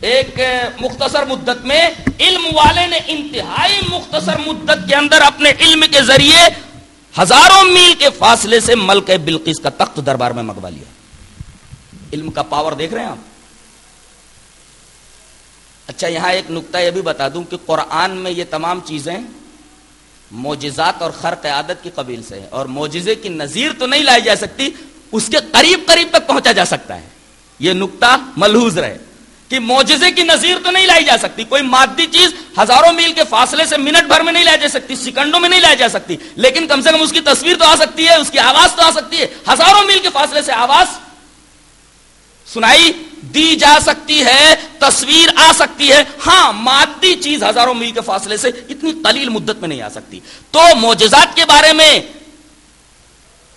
ایک مختصر مدت میں علم والے نے انتہائی مختصر مدت کے اندر اپنے علم کے ذریعے ہزاروں میل کے فاصلے سے ملک بلقیس کا تخت دربار میں منگوا لیا علم کا پاور دیکھ رہے ہیں آپ؟ اچھا یہاں ایک نقطہ یہ بھی بتا دوں کہ قرآن میں یہ تمام چیزیں موجزات اور خرق عادت کی قبیل سے ہے اور موجزے کی نظیر تو نہیں لائی جا سکتی، اس کے قریب قریب تک پہنچا جا سکتا ہے۔ یہ نقطہ ملحوظ رہے کہ موجزے کی نظیر تو نہیں لائی جا سکتی، کوئی مادی چیز ہزاروں میل کے فاصلے سے منٹ بھر میں نہیں لائی جا سکتی، سیکنڈوں میں نہیں لائی جا سکتی، لیکن کم سے کم اس کی تصویر تو آ سکتی ہے، اس کی آواز تو آ سکتی ہے، ہزاروں میل کے فاصلے سے آواز سنائی دی جا سکتی ہے، تصویر آ سکتی ہے۔ ہاں مادی چیز ہزاروں میل کے فاصلے سے اتنی قلیل مدت میں نہیں آ سکتی۔ تو موجزات کے بارے میں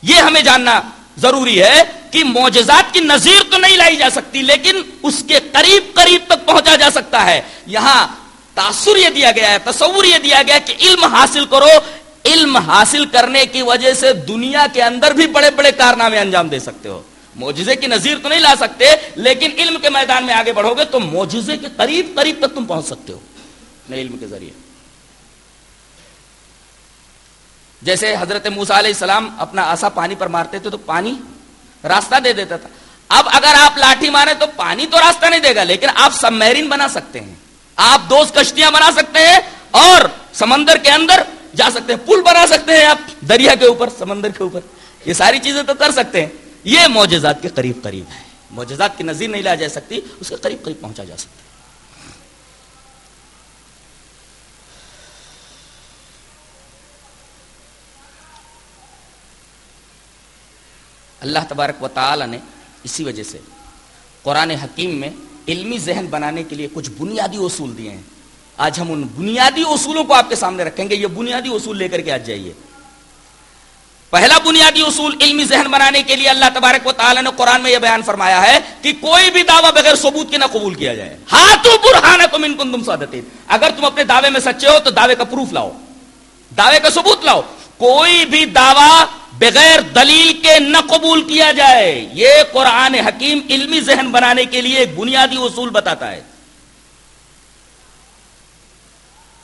یہ ہمیں جاننا ضروری ہے کہ موجزات کی نظیر تو نہیں لائی جا سکتی، لیکن اس کے قریب قریب تک پہنچا جا سکتا ہے۔ یہاں تاثر یہ دیا گیا ہے، تصور یہ دیا گیا کہ علم حاصل کرو۔ علم حاصل کرنے کی وجہ سے دنیا کے اندر بھی بڑے بڑے کارنامے انجام دے سکتے ہو۔ موجزے کی نظیر تو نہیں لا سکتے، لیکن علم کے میدان میں آگے بڑھو گے تو موجزے کے قریب قریب تک تم پہنچ سکتے ہو نئے علم کے ذریعے۔ جیسے حضرت موسا علیہ السلام اپنا آسا پانی پر مارتے تھے تو پانی راستہ دے دیتا تھا۔ اب اگر آپ لاٹھی مارے تو پانی تو راستہ نہیں دے گا، لیکن آپ سب میرین بنا سکتے ہیں۔ آپ دوست کشتیاں بنا سکتے ہیں اور سمندر کے اندر جا سکتے ہیں، پل بنا سکتے ہیں آپ، دریا کے اوپر، سمندر کے اوپر۔ یہ ساری چیزیں تو کر سکتے ہیں۔ یہ معجزات کے قریب قریب ہے معجزات کی نظیر نہیں لا جا سکتی، اس کے قریب قریب پہنچا جا سکتا۔ اللہ تبارک و تعالی نے اسی وجہ سے قرآن حکیم میں علمی ذہن بنانے کے لیے کچھ بنیادی اصول دیے ہیں۔ آج ہم ان بنیادی اصولوں کو آپ کے سامنے رکھیں گے، یہ بنیادی اصول لے کر کے آج جائیے۔ پہلا بنیادی اصول علمی ذہن بنانے کے لیے اللہ تبارک و تعالی نے قرآن میں یہ بیان فرمایا ہے کہ کوئی بھی دعویٰ بغیر ثبوت کے نہ قبول کیا جائے۔ ہاتھوں برہان تم ان تم اگر تم اپنے دعوے میں سچے ہو تو دعوے کا پروف لاؤ۔ دعوے کا ثبوت لاؤ۔ کوئی بھی دعویٰ بغیر دلیل کے نہ قبول کیا جائے۔ یہ قرآن حکیم علمی ذہن بنانے کے لیے ایک بنیادی اصول بتاتا ہے۔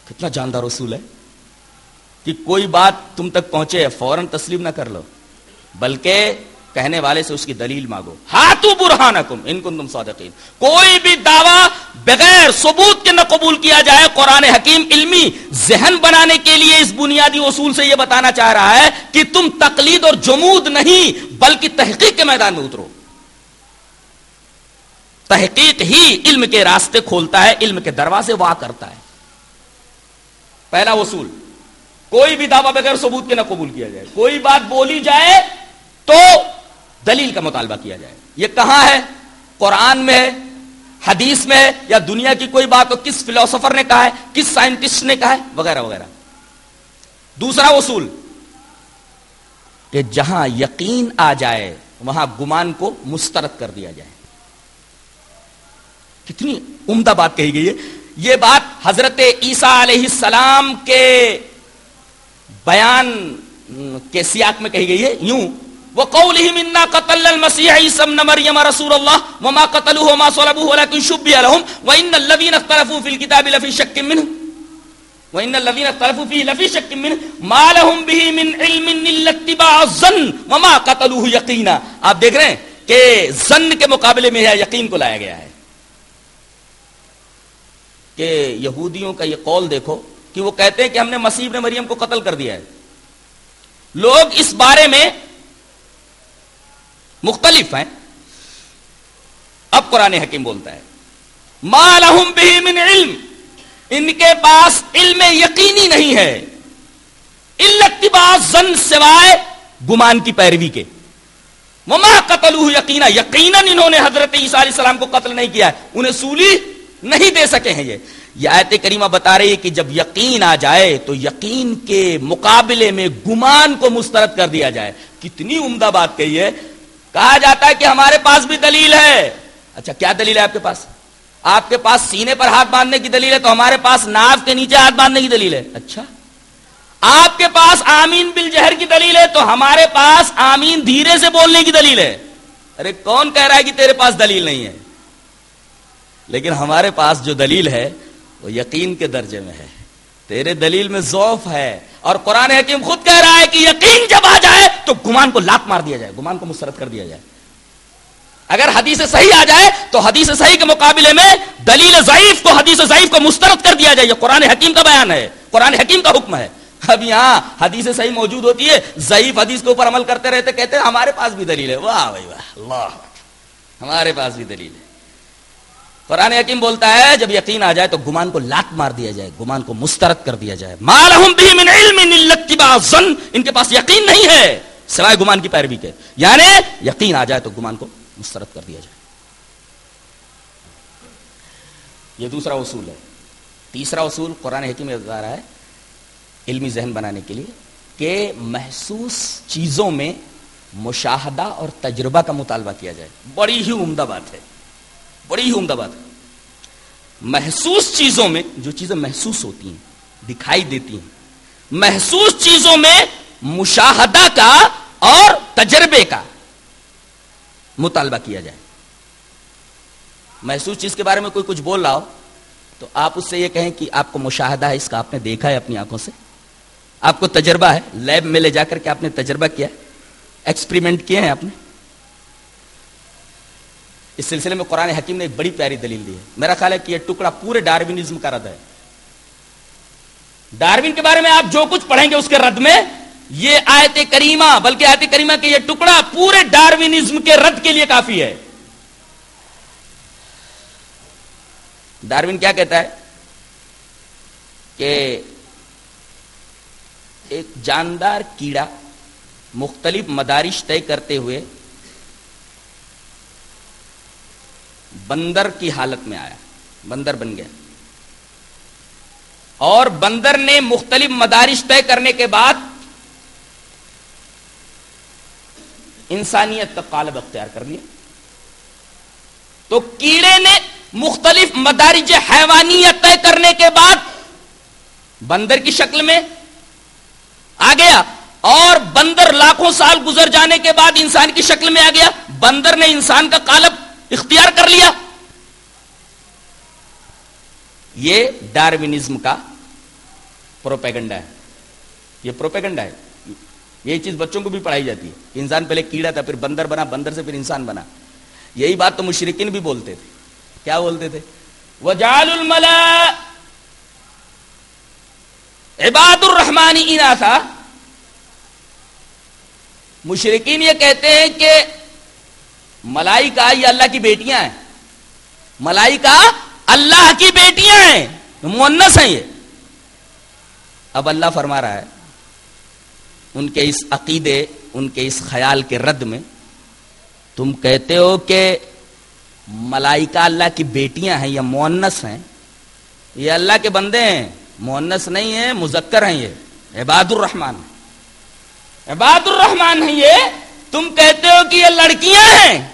کتنا جاندار اصول ہے۔ کہ کوئی بات تم تک پہنچے فوراً تسلیم نہ کر لو، بلکہ کہنے والے سے اس کی دلیل مانگو۔ ہاتھوں برہان ان کو تم صادقین۔ کوئی بھی دعویٰ بغیر ثبوت کے نہ قبول کیا جائے، قرآن حکیم علمی ذہن بنانے کے لیے اس بنیادی اصول سے یہ بتانا چاہ رہا ہے کہ تم تقلید اور جمود نہیں، بلکہ تحقیق کے میدان میں اترو۔ تحقیق ہی علم کے راستے کھولتا ہے، علم کے دروازے وا کرتا ہے۔ پہلا اصول۔ کوئی بھی دعویٰ بغیر ثبوت کے نہ قبول کیا جائے۔ کوئی بات بولی جائے تو دلیل کا مطالبہ کیا جائے۔ یہ کہاں ہے؟ قرآن میں ہے؟ حدیث میں ہے؟ یا دنیا کی کوئی بات ہو کس فلاسفر نے کہا ہے؟ کس سائنٹسٹ نے کہا ہے؟ وغیرہ وغیرہ۔ دوسرا اصول کہ جہاں یقین آ جائے، وہاں گمان کو مسترد کر دیا جائے۔ کتنی عمدہ بات کہی گئی ہے۔ یہ بات حضرت عیسیٰ علیہ السلام کے بیان کے سیاق میں کہی گئی ہے، یوں وقولهم المسيح عيسى ابن مريم رسول الله وما قتلوه وما صلبوه ولكن شبه لهم الذين اختلفوا في الكتاب لفي شك منه. الذين اختلفوا فيه لفي شك منه. ما لهم به من علم اتباع الظن وما قتلوه يقينا. آپ دیکھ رہے ہیں کہ ظن کے مقابلے میں ہے، یقین کو لایا گیا ہے۔ کہ یہودیوں کا یہ قول دیکھو کہ وہ کہتے ہیں کہ ہم نے مسیح نے مریم کو قتل کر دیا ہے۔ لوگ اس بارے میں مختلف ہیں۔ اب قرآن حکیم بولتا ہے۔ مالحم بھی من علم۔ ان کے پاس علم یقینی نہیں ہے۔ زن سوائے گمان کی پیروی کے۔ مما قتل یقینا یقیناً انہوں نے حضرت عیسیٰ علیہ السلام کو قتل نہیں کیا ہے۔ انہیں سولی نہیں دے سکے ہیں یہ۔ یہ آیت کریمہ بتا رہی ہے کہ جب یقین آ جائے تو یقین کے مقابلے میں گمان کو مسترد کر دیا جائے۔ کتنی عمدہ بات کہی ہے۔ کہا جاتا ہے کہ ہمارے پاس بھی دلیل ہے۔ اچھا کیا دلیل ہے آپ کے پاس؟ آپ کے پاس سینے پر ہاتھ باندھنے کی دلیل ہے تو ہمارے پاس ناف کے نیچے ہاتھ باندھنے کی دلیل ہے۔ اچھا۔ آپ کے پاس آمین بل جہر کی دلیل ہے تو ہمارے پاس آمین دھیرے سے بولنے کی دلیل ہے۔ ارے، کون کہہ رہا ہے کہ تیرے پاس دلیل نہیں ہے؟ لیکن ہمارے پاس جو دلیل ہے وہ یقین کے درجے میں ہے۔ تیرے دلیل میں ذوف ہے۔ اور قرآن حکیم خود کہہ رہا ہے کہ یقین جب آ جائے تو گمان کو لات مار دیا جائے، گمان کو مسرت کر دیا جائے۔ اگر حدیث صحیح آ جائے تو حدیث صحیح کے مقابلے میں دلیل ضعیف کو، حدیث ضعیف کو مسترد کر دیا جائے۔ یہ قرآن حکیم کا بیان ہے۔ قرآن حکیم کا حکم ہے۔ اب یہاں حدیث صحیح موجود ہوتی ہے، ضعیف حدیث کے اوپر عمل کرتے رہتے، کہتے ہیں ہمارے پاس بھی دلیل ہے۔ واہ بھائی، واہ، اللہ ہمارے پاس بھی دلیل ہے۔ قرآن حکیم بولتا ہے، جب یقین آ جائے تو گمان کو لات مار دیا جائے، گمان کو مسترد کر دیا جائے۔ مالہم بھی من علم ظن ان کے پاس یقین نہیں ہے، سوائے گمان کی پیروی کے۔ یعنی یقین آ جائے تو گمان کو مسترد کر دیا جائے۔ یہ دوسرا اصول ہے۔ تیسرا اصول قرآن حکیم بتا رہا ہے، علمی ذہن بنانے کے لیے کہ محسوس چیزوں میں مشاہدہ اور تجربہ کا مطالبہ کیا جائے۔ بڑی ہی عمدہ بات ہے۔ بڑی ہی عمدہ بات محسوس چیزوں میں جو چیزیں محسوس ہوتی ہیں، دکھائی دیتی ہیں، محسوس چیزوں میں مشاہدہ کا اور تجربے کا مطالبہ کیا جائے۔ محسوس چیز کے بارے میں کوئی کچھ بول رہا ہو، تو آپ اس سے یہ کہیں کہ آپ کو مشاہدہ ہے اس کا، آپ نے دیکھا ہے اپنی آنکھوں سے۔ آپ کو تجربہ ہے، لیب میں لے جا کر کے آپ نے تجربہ کیا ایکسپریمنٹ کیے ہیں آپ نے۔ اس سلسلے میں قرآن حکیم نے ایک بڑی پیاری دلیل دی ہے۔ میرا خیال ہے کہ یہ ٹکڑا پورے ڈاروینزم کا رد ہے۔ ڈاروین کے بارے میں آپ جو کچھ پڑھیں گے اس کے رد میں یہ آیت کریمہ، بلکہ آیت کریمہ کے یہ ٹکڑا پورے ڈاروینزم کے رد کے لیے کافی ہے۔ ڈاروین کیا کہتا ہے کہ ایک جاندار کیڑا مختلف مدارش طے کرتے ہوئے بندر کی حالت میں آیا، بندر بن گیا۔ اور بندر نے مختلف مدارش طے کرنے کے بعد انسانیت کا قالب اختیار کر لیا۔ تو کیڑے نے مختلف مدارج حیوانیت طے کرنے کے بعد بندر کی شکل میں آ گیا اور بندر لاکھوں سال گزر جانے کے بعد انسان کی شکل میں آ گیا۔ بندر نے انسان کا قالب اختیار کر لیا۔ یہ ڈاروینزم کا پروپیگنڈا ہے۔ یہ پروپیگنڈا ہے۔ یہی چیز بچوں کو بھی پڑھائی جاتی ہے۔ انسان پہلے کیڑا تھا، پھر بندر بنا، بندر سے پھر انسان بنا۔ یہی بات تو مشرقین بھی بولتے تھے۔ کیا بولتے تھے؟ وجال الملا عباد الرحمانی تھا مشرقین یہ کہتے ہیں کہ ملائکہ یہ اللہ کی بیٹیاں ہیں۔ ملائکہ اللہ کی بیٹیاں ہیں۔ مونس ہیں یہ۔ اب اللہ فرما رہا ہے، ان کے اس عقیدے، ان کے اس خیال کے رد میں تم کہتے ہو کہ ملائکہ اللہ کی بیٹیاں ہیں یا مونس ہیں۔ یہ اللہ کے بندے ہیں۔ مونس نہیں ہیں، مذکر ہیں یہ۔ عباد الرحمان عباد الرحمان ہیں یہ۔ تم کہتے ہو کہ یہ لڑکیاں ہیں؟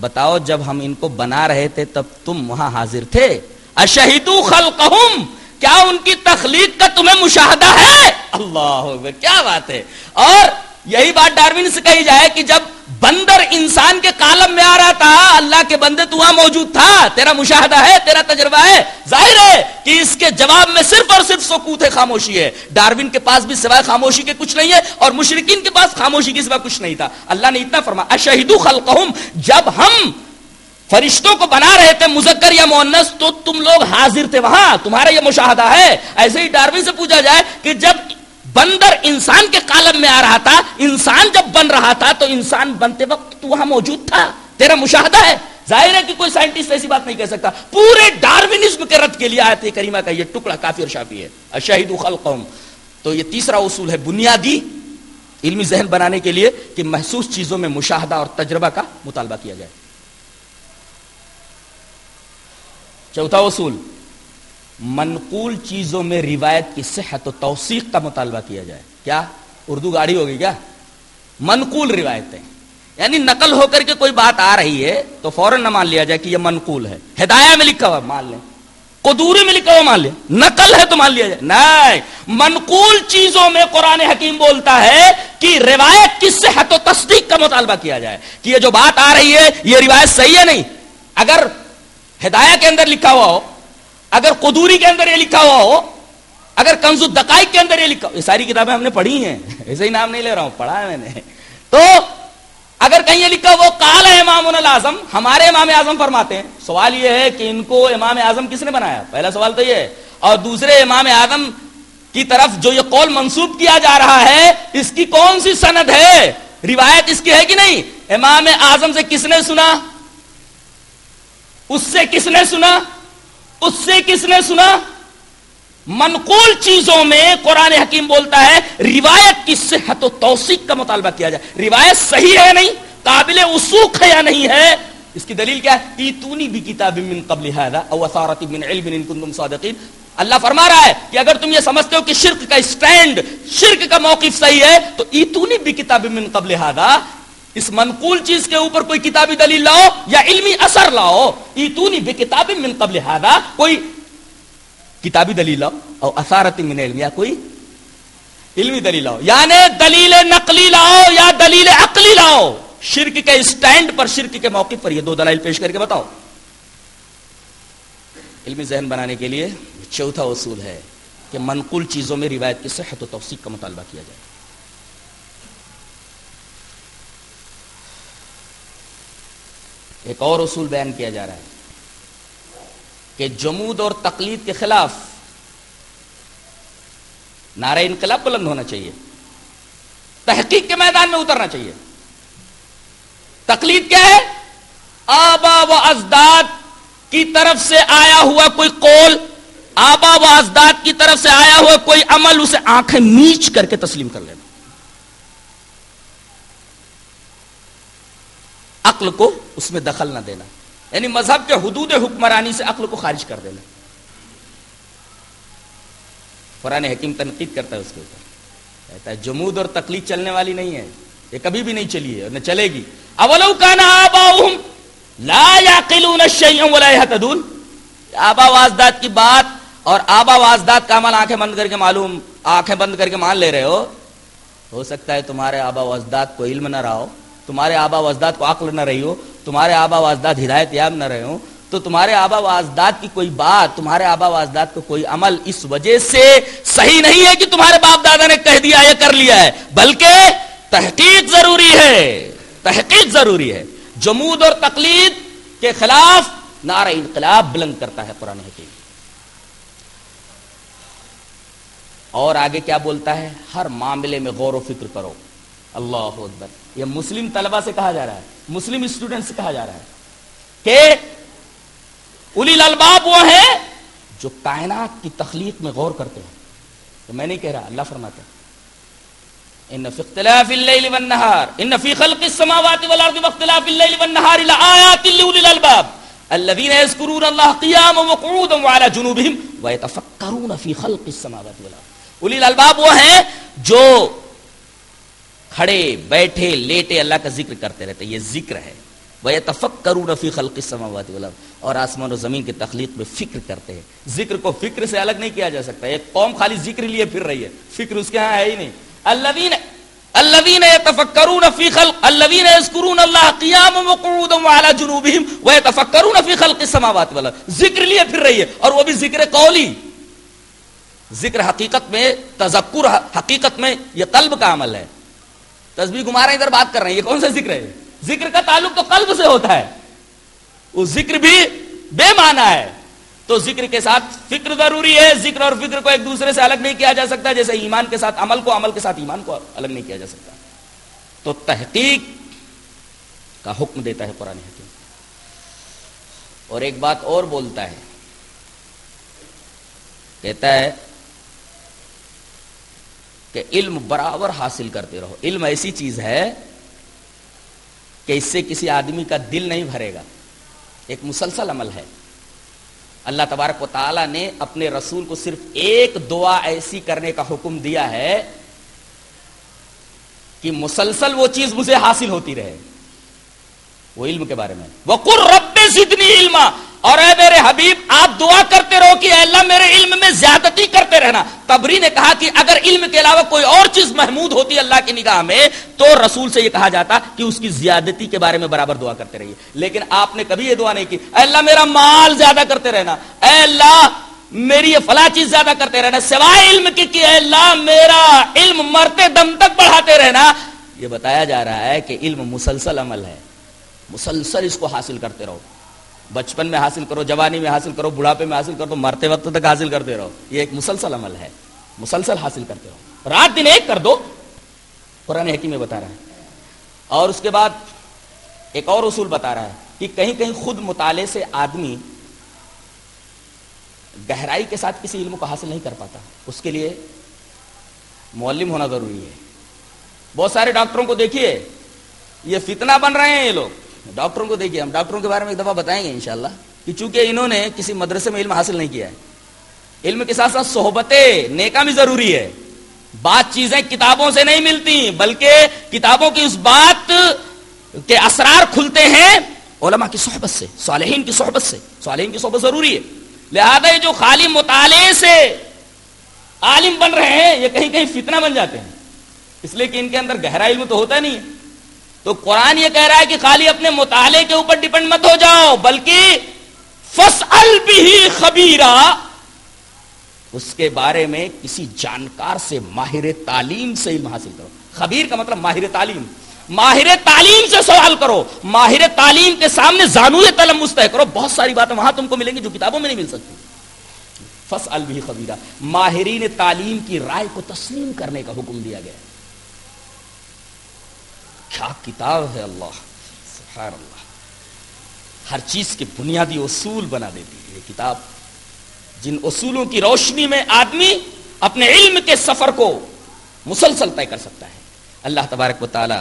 بتاؤ جب ہم ان کو بنا رہے تھے تب تم وہاں حاضر تھے۔ اشہدو خلقہم، کیا ان کی تخلیق کا تمہیں مشاہدہ ہے؟ اللہ کیا بات ہے؟ اور یہی بات ڈاروین سے کہی جائے کہ جب بندر انسان کے کالم میں آ رہا تھا، اللہ کے بندے تو وہاں موجود تھا، تیرا مشاہدہ ہے، تیرا تجربہ ہے، ظاہر ہے کہ اس کے جواب میں صرف اور صرف سکوت ہے خاموشی ہے۔ ڈاروین کے پاس بھی سوائے خاموشی کے کچھ نہیں ہے اور مشرقین کے پاس خاموشی کے سوائے کچھ نہیں تھا۔ اللہ نے اتنا فرما اشہدو خلقہم جب ہم فرشتوں کو بنا رہے تھے، مذکر یا مونس تو تم لوگ حاضر تھے وہاں، تمہارا یہ مشاہدہ ہے۔ ایسے ہی ڈاروین سے پوچھا جائے کہ جب بندر انسان کے کالم میں آ رہا تھا، انسان جب بن رہا تھا تو انسان بنتے وقت تو وہاں موجود تھا۔ تیرا مشاہدہ ہے۔ ظاہر ہے کہ کوئی سائنٹسٹ ایسی بات نہیں کہہ سکتا۔ پورے ڈاروینزم کے رد کے لیے آیت کریمہ کا یہ ٹکڑا کافی اور شافی ہے۔ اشہید خلقہم۔ تو یہ تیسرا اصول ہے بنیادی علمی ذہن بنانے کے لیے کہ محسوس چیزوں میں مشاہدہ اور تجربہ کا مطالبہ کیا جائے چوتھا اصول منقول چیزوں میں روایت کی صحت و توثیق کا مطالبہ کیا جائے۔ کیا؟ اردو گاڑی ہوگی کیا؟ منقول روایتیں۔ یعنی نقل ہو کر کے کوئی بات آ رہی ہے تو فوراً نہ مان لیا جائے کہ یہ منقول ہے۔ ہدایہ میں لکھا ہوا مان لیں۔ قدوری میں لکھا ہوا مان لیں۔ نقل ہے تو مان لیا جائے۔ نہیں، منقول چیزوں میں قرآن حکیم بولتا ہے کہ روایت کی صحت و تصدیق کا مطالبہ کیا جائے۔ کہ یہ جو بات آ رہی ہے، یہ روایت صحیح ہے نہیں؟ اگر ہدایہ کے اندر لکھا ہوا ہو اگر قدوری کے اندر یہ لکھا ہوا ہو، اگر کنز الدقائق کے اندر یہ لکھا ہو، یہ ساری کتابیں ہم نے پڑھی ہیں، ایسے ہی نام نہیں لے رہا ہوں، پڑھا ہے میں نے۔ تو اگر کہیں یہ لکھا وہ کال ہے امام العظم ہمارے امام اعظم فرماتے ہیں۔ سوال یہ ہے کہ ان کو امام اعظم کس نے بنایا؟ پہلا سوال تو یہ ہے۔ اور دوسرے امام اعظم کی طرف جو یہ قول منسوب کیا جا رہا ہے، اس کی کون سی سند ہے؟ روایت اس کی ہے کہ نہیں؟ امام اعظم سے کس نے سنا؟ اس سے کس نے سنا؟ اس سے کس نے سنا؟ منقول چیزوں میں قرآن حکیم بولتا ہے روایت کی صحت و توثیق کا مطالبہ کیا جائے۔ روایت صحیح ہے نہیں؟ قابل اسوق ہے یا نہیں ہے؟ اس کی دلیل کیا ہے؟ ایتونی بھی کتاب من قبل هذا او اثارت من علم ان کنتم صادقین۔ اللہ فرما رہا ہے کہ اگر تم یہ سمجھتے ہو کہ شرک کا اسٹینڈ، شرک کا موقف صحیح ہے، تو ایتونی بھی کتاب من قبل هذا اس منقول چیز کے اوپر کوئی کتابی دلیل لاؤ یا علمی اثر لاؤ، ایتونی بے کتاب من قبل هذا، کوئی کتابی دلیل لاؤ اور اثارت من علم، یا کوئی علمی دلیل لاؤ۔ یعنی دلیل نقلی لاؤ یا دلیل عقلی لاؤ۔ شرک کے اسٹینڈ پر، شرک کے موقع پر یہ دو دلائل پیش کر کے بتاؤ۔ علمی ذہن بنانے کے لیے چوتھا اصول ہے کہ منقول چیزوں میں روایت کی صحت و توثیق کا مطالبہ کیا جائے۔ ایک اور اصول بیان کیا جا رہا ہے کہ جمود اور تقلید کے خلاف نعرہ انقلاب بلند ہونا چاہیے، تحقیق کے میدان میں اترنا چاہیے۔ تقلید کیا ہے؟ آبا و ازداد کی طرف سے آیا ہوا کوئی قول، آبا و ازداد کی طرف سے آیا ہوا کوئی عمل، اسے آنکھیں میچ کر کے تسلیم کر لینا۔ عقل کو اس میں دخل نہ دینا۔ یعنی مذہب کے حدود حکمرانی سے عقل کو خارج کر دینا۔ قرآن حکیم تنقید کرتا ہے اس کے اوپر۔ کہتا ہے، جمود اور تکلیف چلنے والی نہیں ہے۔ یہ کبھی بھی نہیں چلی ہے اور نہ چلے گی۔ اولو کانا آباؤہم لا یاقلون الشیئن ولا یہتدون آبا وازداد کی بات اور آبا وازداد کا عمل آنکھیں بند کر کے معلوم، آنکھیں بند کر کے مان لے رہے ہو۔ ہو سکتا ہے تمہارے آبا وازداد کو علم نہ رہا ہو۔ تمہارے آبا وازداد کو عقل نہ رہی ہو، تمہارے آبا وازداد ہدایت یاب نہ رہے ہو تو تمہارے آبا و اجداد کی کوئی بات، تمہارے آبا و اجداد کو کوئی عمل اس وجہ سے صحیح نہیں ہے کہ تمہارے باپ دادا نے کہہ دیا یا کر لیا ہے، بلکہ تحقیق ضروری ہے، تحقیق ضروری ہے۔ جمود اور تقلید کے خلاف نعرہ انقلاب بلند کرتا ہے قرآن حکیم۔ اور آگے کیا بولتا ہے؟ ہر معاملے میں غور و فکر کرو۔ اللہ اکبر۔ یہ مسلم طلبہ سے کہا جا رہا ہے، مسلم اسٹوڈنٹ سے کہا جا رہا ہے کہ الی الباب وہ ہیں جو کائنات کی تخلیق میں غور کرتے ہیں۔ تو میں نہیں کہہ رہا، اللہ فرماتے ہیں ان فی اختلاف اللیل والنہار، ان فی خلق السماوات والارض واختلاف اللیل والنہار لآیات لأولی الالباب الذين يذكرون الله قياما وقعودا وعلى جنوبهم ويتفكرون في خلق السماوات والارض۔ اولی الالباب وہ ہیں جو کھڑے، بیٹھے، لیٹے اللہ کا ذکر کرتے رہتے یہ ذکر ہے۔ وہ وَيَتَفَكَّرُونَ فِي خَلْقِ السَّمَاوَاتِ وَالْأَرْضِ۔ اور آسمان و زمین کی تخلیق میں فکر کرتے ہیں۔ ذکر کو فکر سے الگ نہیں کیا جا سکتا۔ ایک قوم خالی ذکر لیے پھر رہی ہے۔ فکر اس کے ہاں ہے ہی نہیں۔ الذین الذین یتفکرون فی خلق الذین یذکرون اللہ قیاما وقعودا وعلى جنوبہم ویتفکرون فی خلق السماوات والارض ذکر لیے پھر رہی ہے۔ اور وہ بھی ذکر قولی۔ ذکر حقیقت میں، تذکر حقیقت میں یہ قلب کا عمل ہے۔ تسبیح گما رہے ہیں ادھر بات کر رہے ہیں، یہ کون سا ذکر ہے؟ ذکر کا تعلق تو قلب سے ہوتا ہے۔ وہ ذکر بھی بے معنی ہے۔ تو ذکر کے ساتھ فکر ضروری ہے، ذکر اور فکر کو ایک دوسرے سے الگ نہیں کیا جا سکتا، جیسے ایمان کے ساتھ عمل کو، عمل کے ساتھ ایمان کو الگ نہیں کیا جا سکتا۔ تو تحقیق کا حکم دیتا ہے قرآن حکیم۔ اور ایک بات اور بولتا ہے، کہتا ہے کہ علم برابر حاصل کرتے رہو۔ علم ایسی چیز ہے کہ اس سے کسی آدمی کا دل نہیں بھرے گا۔ ایک مسلسل عمل ہے۔ اللہ تبارک و تعالیٰ نے اپنے رسول کو صرف ایک دعا ایسی کرنے کا حکم دیا ہے کہ مسلسل وہ چیز مجھے حاصل ہوتی رہے۔ وہ علم کے بارے میں۔ وہ قر رب سدنی علم اور اے میرے حبیب، آپ دعا کرتے رہو کہ اے اللہ میرے علم میں زیادتی کرتے رہنا۔ تبری نے کہا کہ اگر علم کے علاوہ کوئی اور چیز محمود ہوتی اللہ کی نگاہ میں، تو رسول سے یہ کہا جاتا کہ اس کی زیادتی کے بارے میں برابر دعا کرتے رہیے۔ لیکن آپ نے کبھی یہ دعا نہیں کی۔ اے اللہ میرا مال زیادہ کرتے رہنا۔ اے اللہ میری یہ فلاں چیز زیادہ کرتے رہنا۔ سوائے علم کی کہ اے اللہ میرا علم مرتے دم تک بڑھاتے رہنا۔ یہ بتایا جا رہا ہے کہ علم مسلسل عمل ہے۔ مسلسل اس کو حاصل کرتے رہو۔ بچپن میں حاصل کرو، جوانی میں حاصل کرو، بڑھاپے میں حاصل کرو مرتے وقت تک حاصل کرتے رہو۔ یہ ایک مسلسل عمل ہے۔ مسلسل حاصل کرتے رہو۔ رات دن ایک کر دو۔ قرآن حکیم میں بتا رہا ہے۔ اور اس کے بعد ایک اور اصول بتا رہا ہے کہ کہیں کہیں خود مطالعے سے آدمی گہرائی کے ساتھ کسی علم کو حاصل نہیں کر پاتا۔ اس کے لیے معلم ہونا ضروری ہے۔ بہت سارے ڈاکٹروں کو دیکھیے، یہ فتنہ بن رہے ہیں یہ لوگ۔ ڈاکٹروں کو دیکھیے، ہم ڈاکٹروں کے بارے میں ایک دفعہ بتائیں گے انشاءاللہ کہ چونکہ انہوں نے کسی مدرسے میں علم حاصل نہیں کیا ہے، علم کے ساتھ ساتھ صحبتیں نیکا بھی ضروری ہے۔ بات چیزیں کتابوں سے نہیں ملتی، بلکہ کتابوں کی اس بات کے اسرار کھلتے ہیں علماء کی صحبت سے، صالحین کی صحبت سے۔ صالحین کی صحبت ضروری ہے۔ لہذا یہ جو خالی مطالعے سے عالم بن رہے ہیں، یہ کہیں کہیں فتنہ بن جاتے ہیں۔ اس لیے کہ ان کے اندر گہرا علم تو ہوتا نہیں ہے۔ تو قرآن یہ کہہ رہا ہے کہ خالی اپنے مطالعے کے اوپر ڈپینڈ مت ہو جاؤ، بلکہ فصل بھی خبیرہ اس کے بارے میں کسی جانکار سے ماہر تعلیم سے علم حاصل کرو۔ خبیر کا مطلب ماہر تعلیم۔ ماہر تعلیم سے سوال کرو۔ ماہر تعلیم کے سامنے زانو طلب مستح کرو۔ بہت ساری باتیں وہاں تم کو ملیں گی جو کتابوں میں نہیں مل سکتی۔ فس البی خبیرہ ماہرین تعلیم کی رائے کو تسلیم کرنے کا حکم دیا گیا۔ کیا کتاب ہے اللہ؟ سبحان اللہ ہر چیز کے بنیادی اصول بنا دیتی ہے یہ کتاب۔ جن اصولوں کی روشنی میں آدمی اپنے علم کے سفر کو مسلسل طے کر سکتا ہے۔ اللہ تبارک و تعالی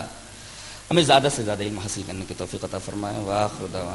ہمیں زیادہ سے زیادہ علم حاصل کرنے کی توفیق عطا فرمائے۔ واخر دعوانا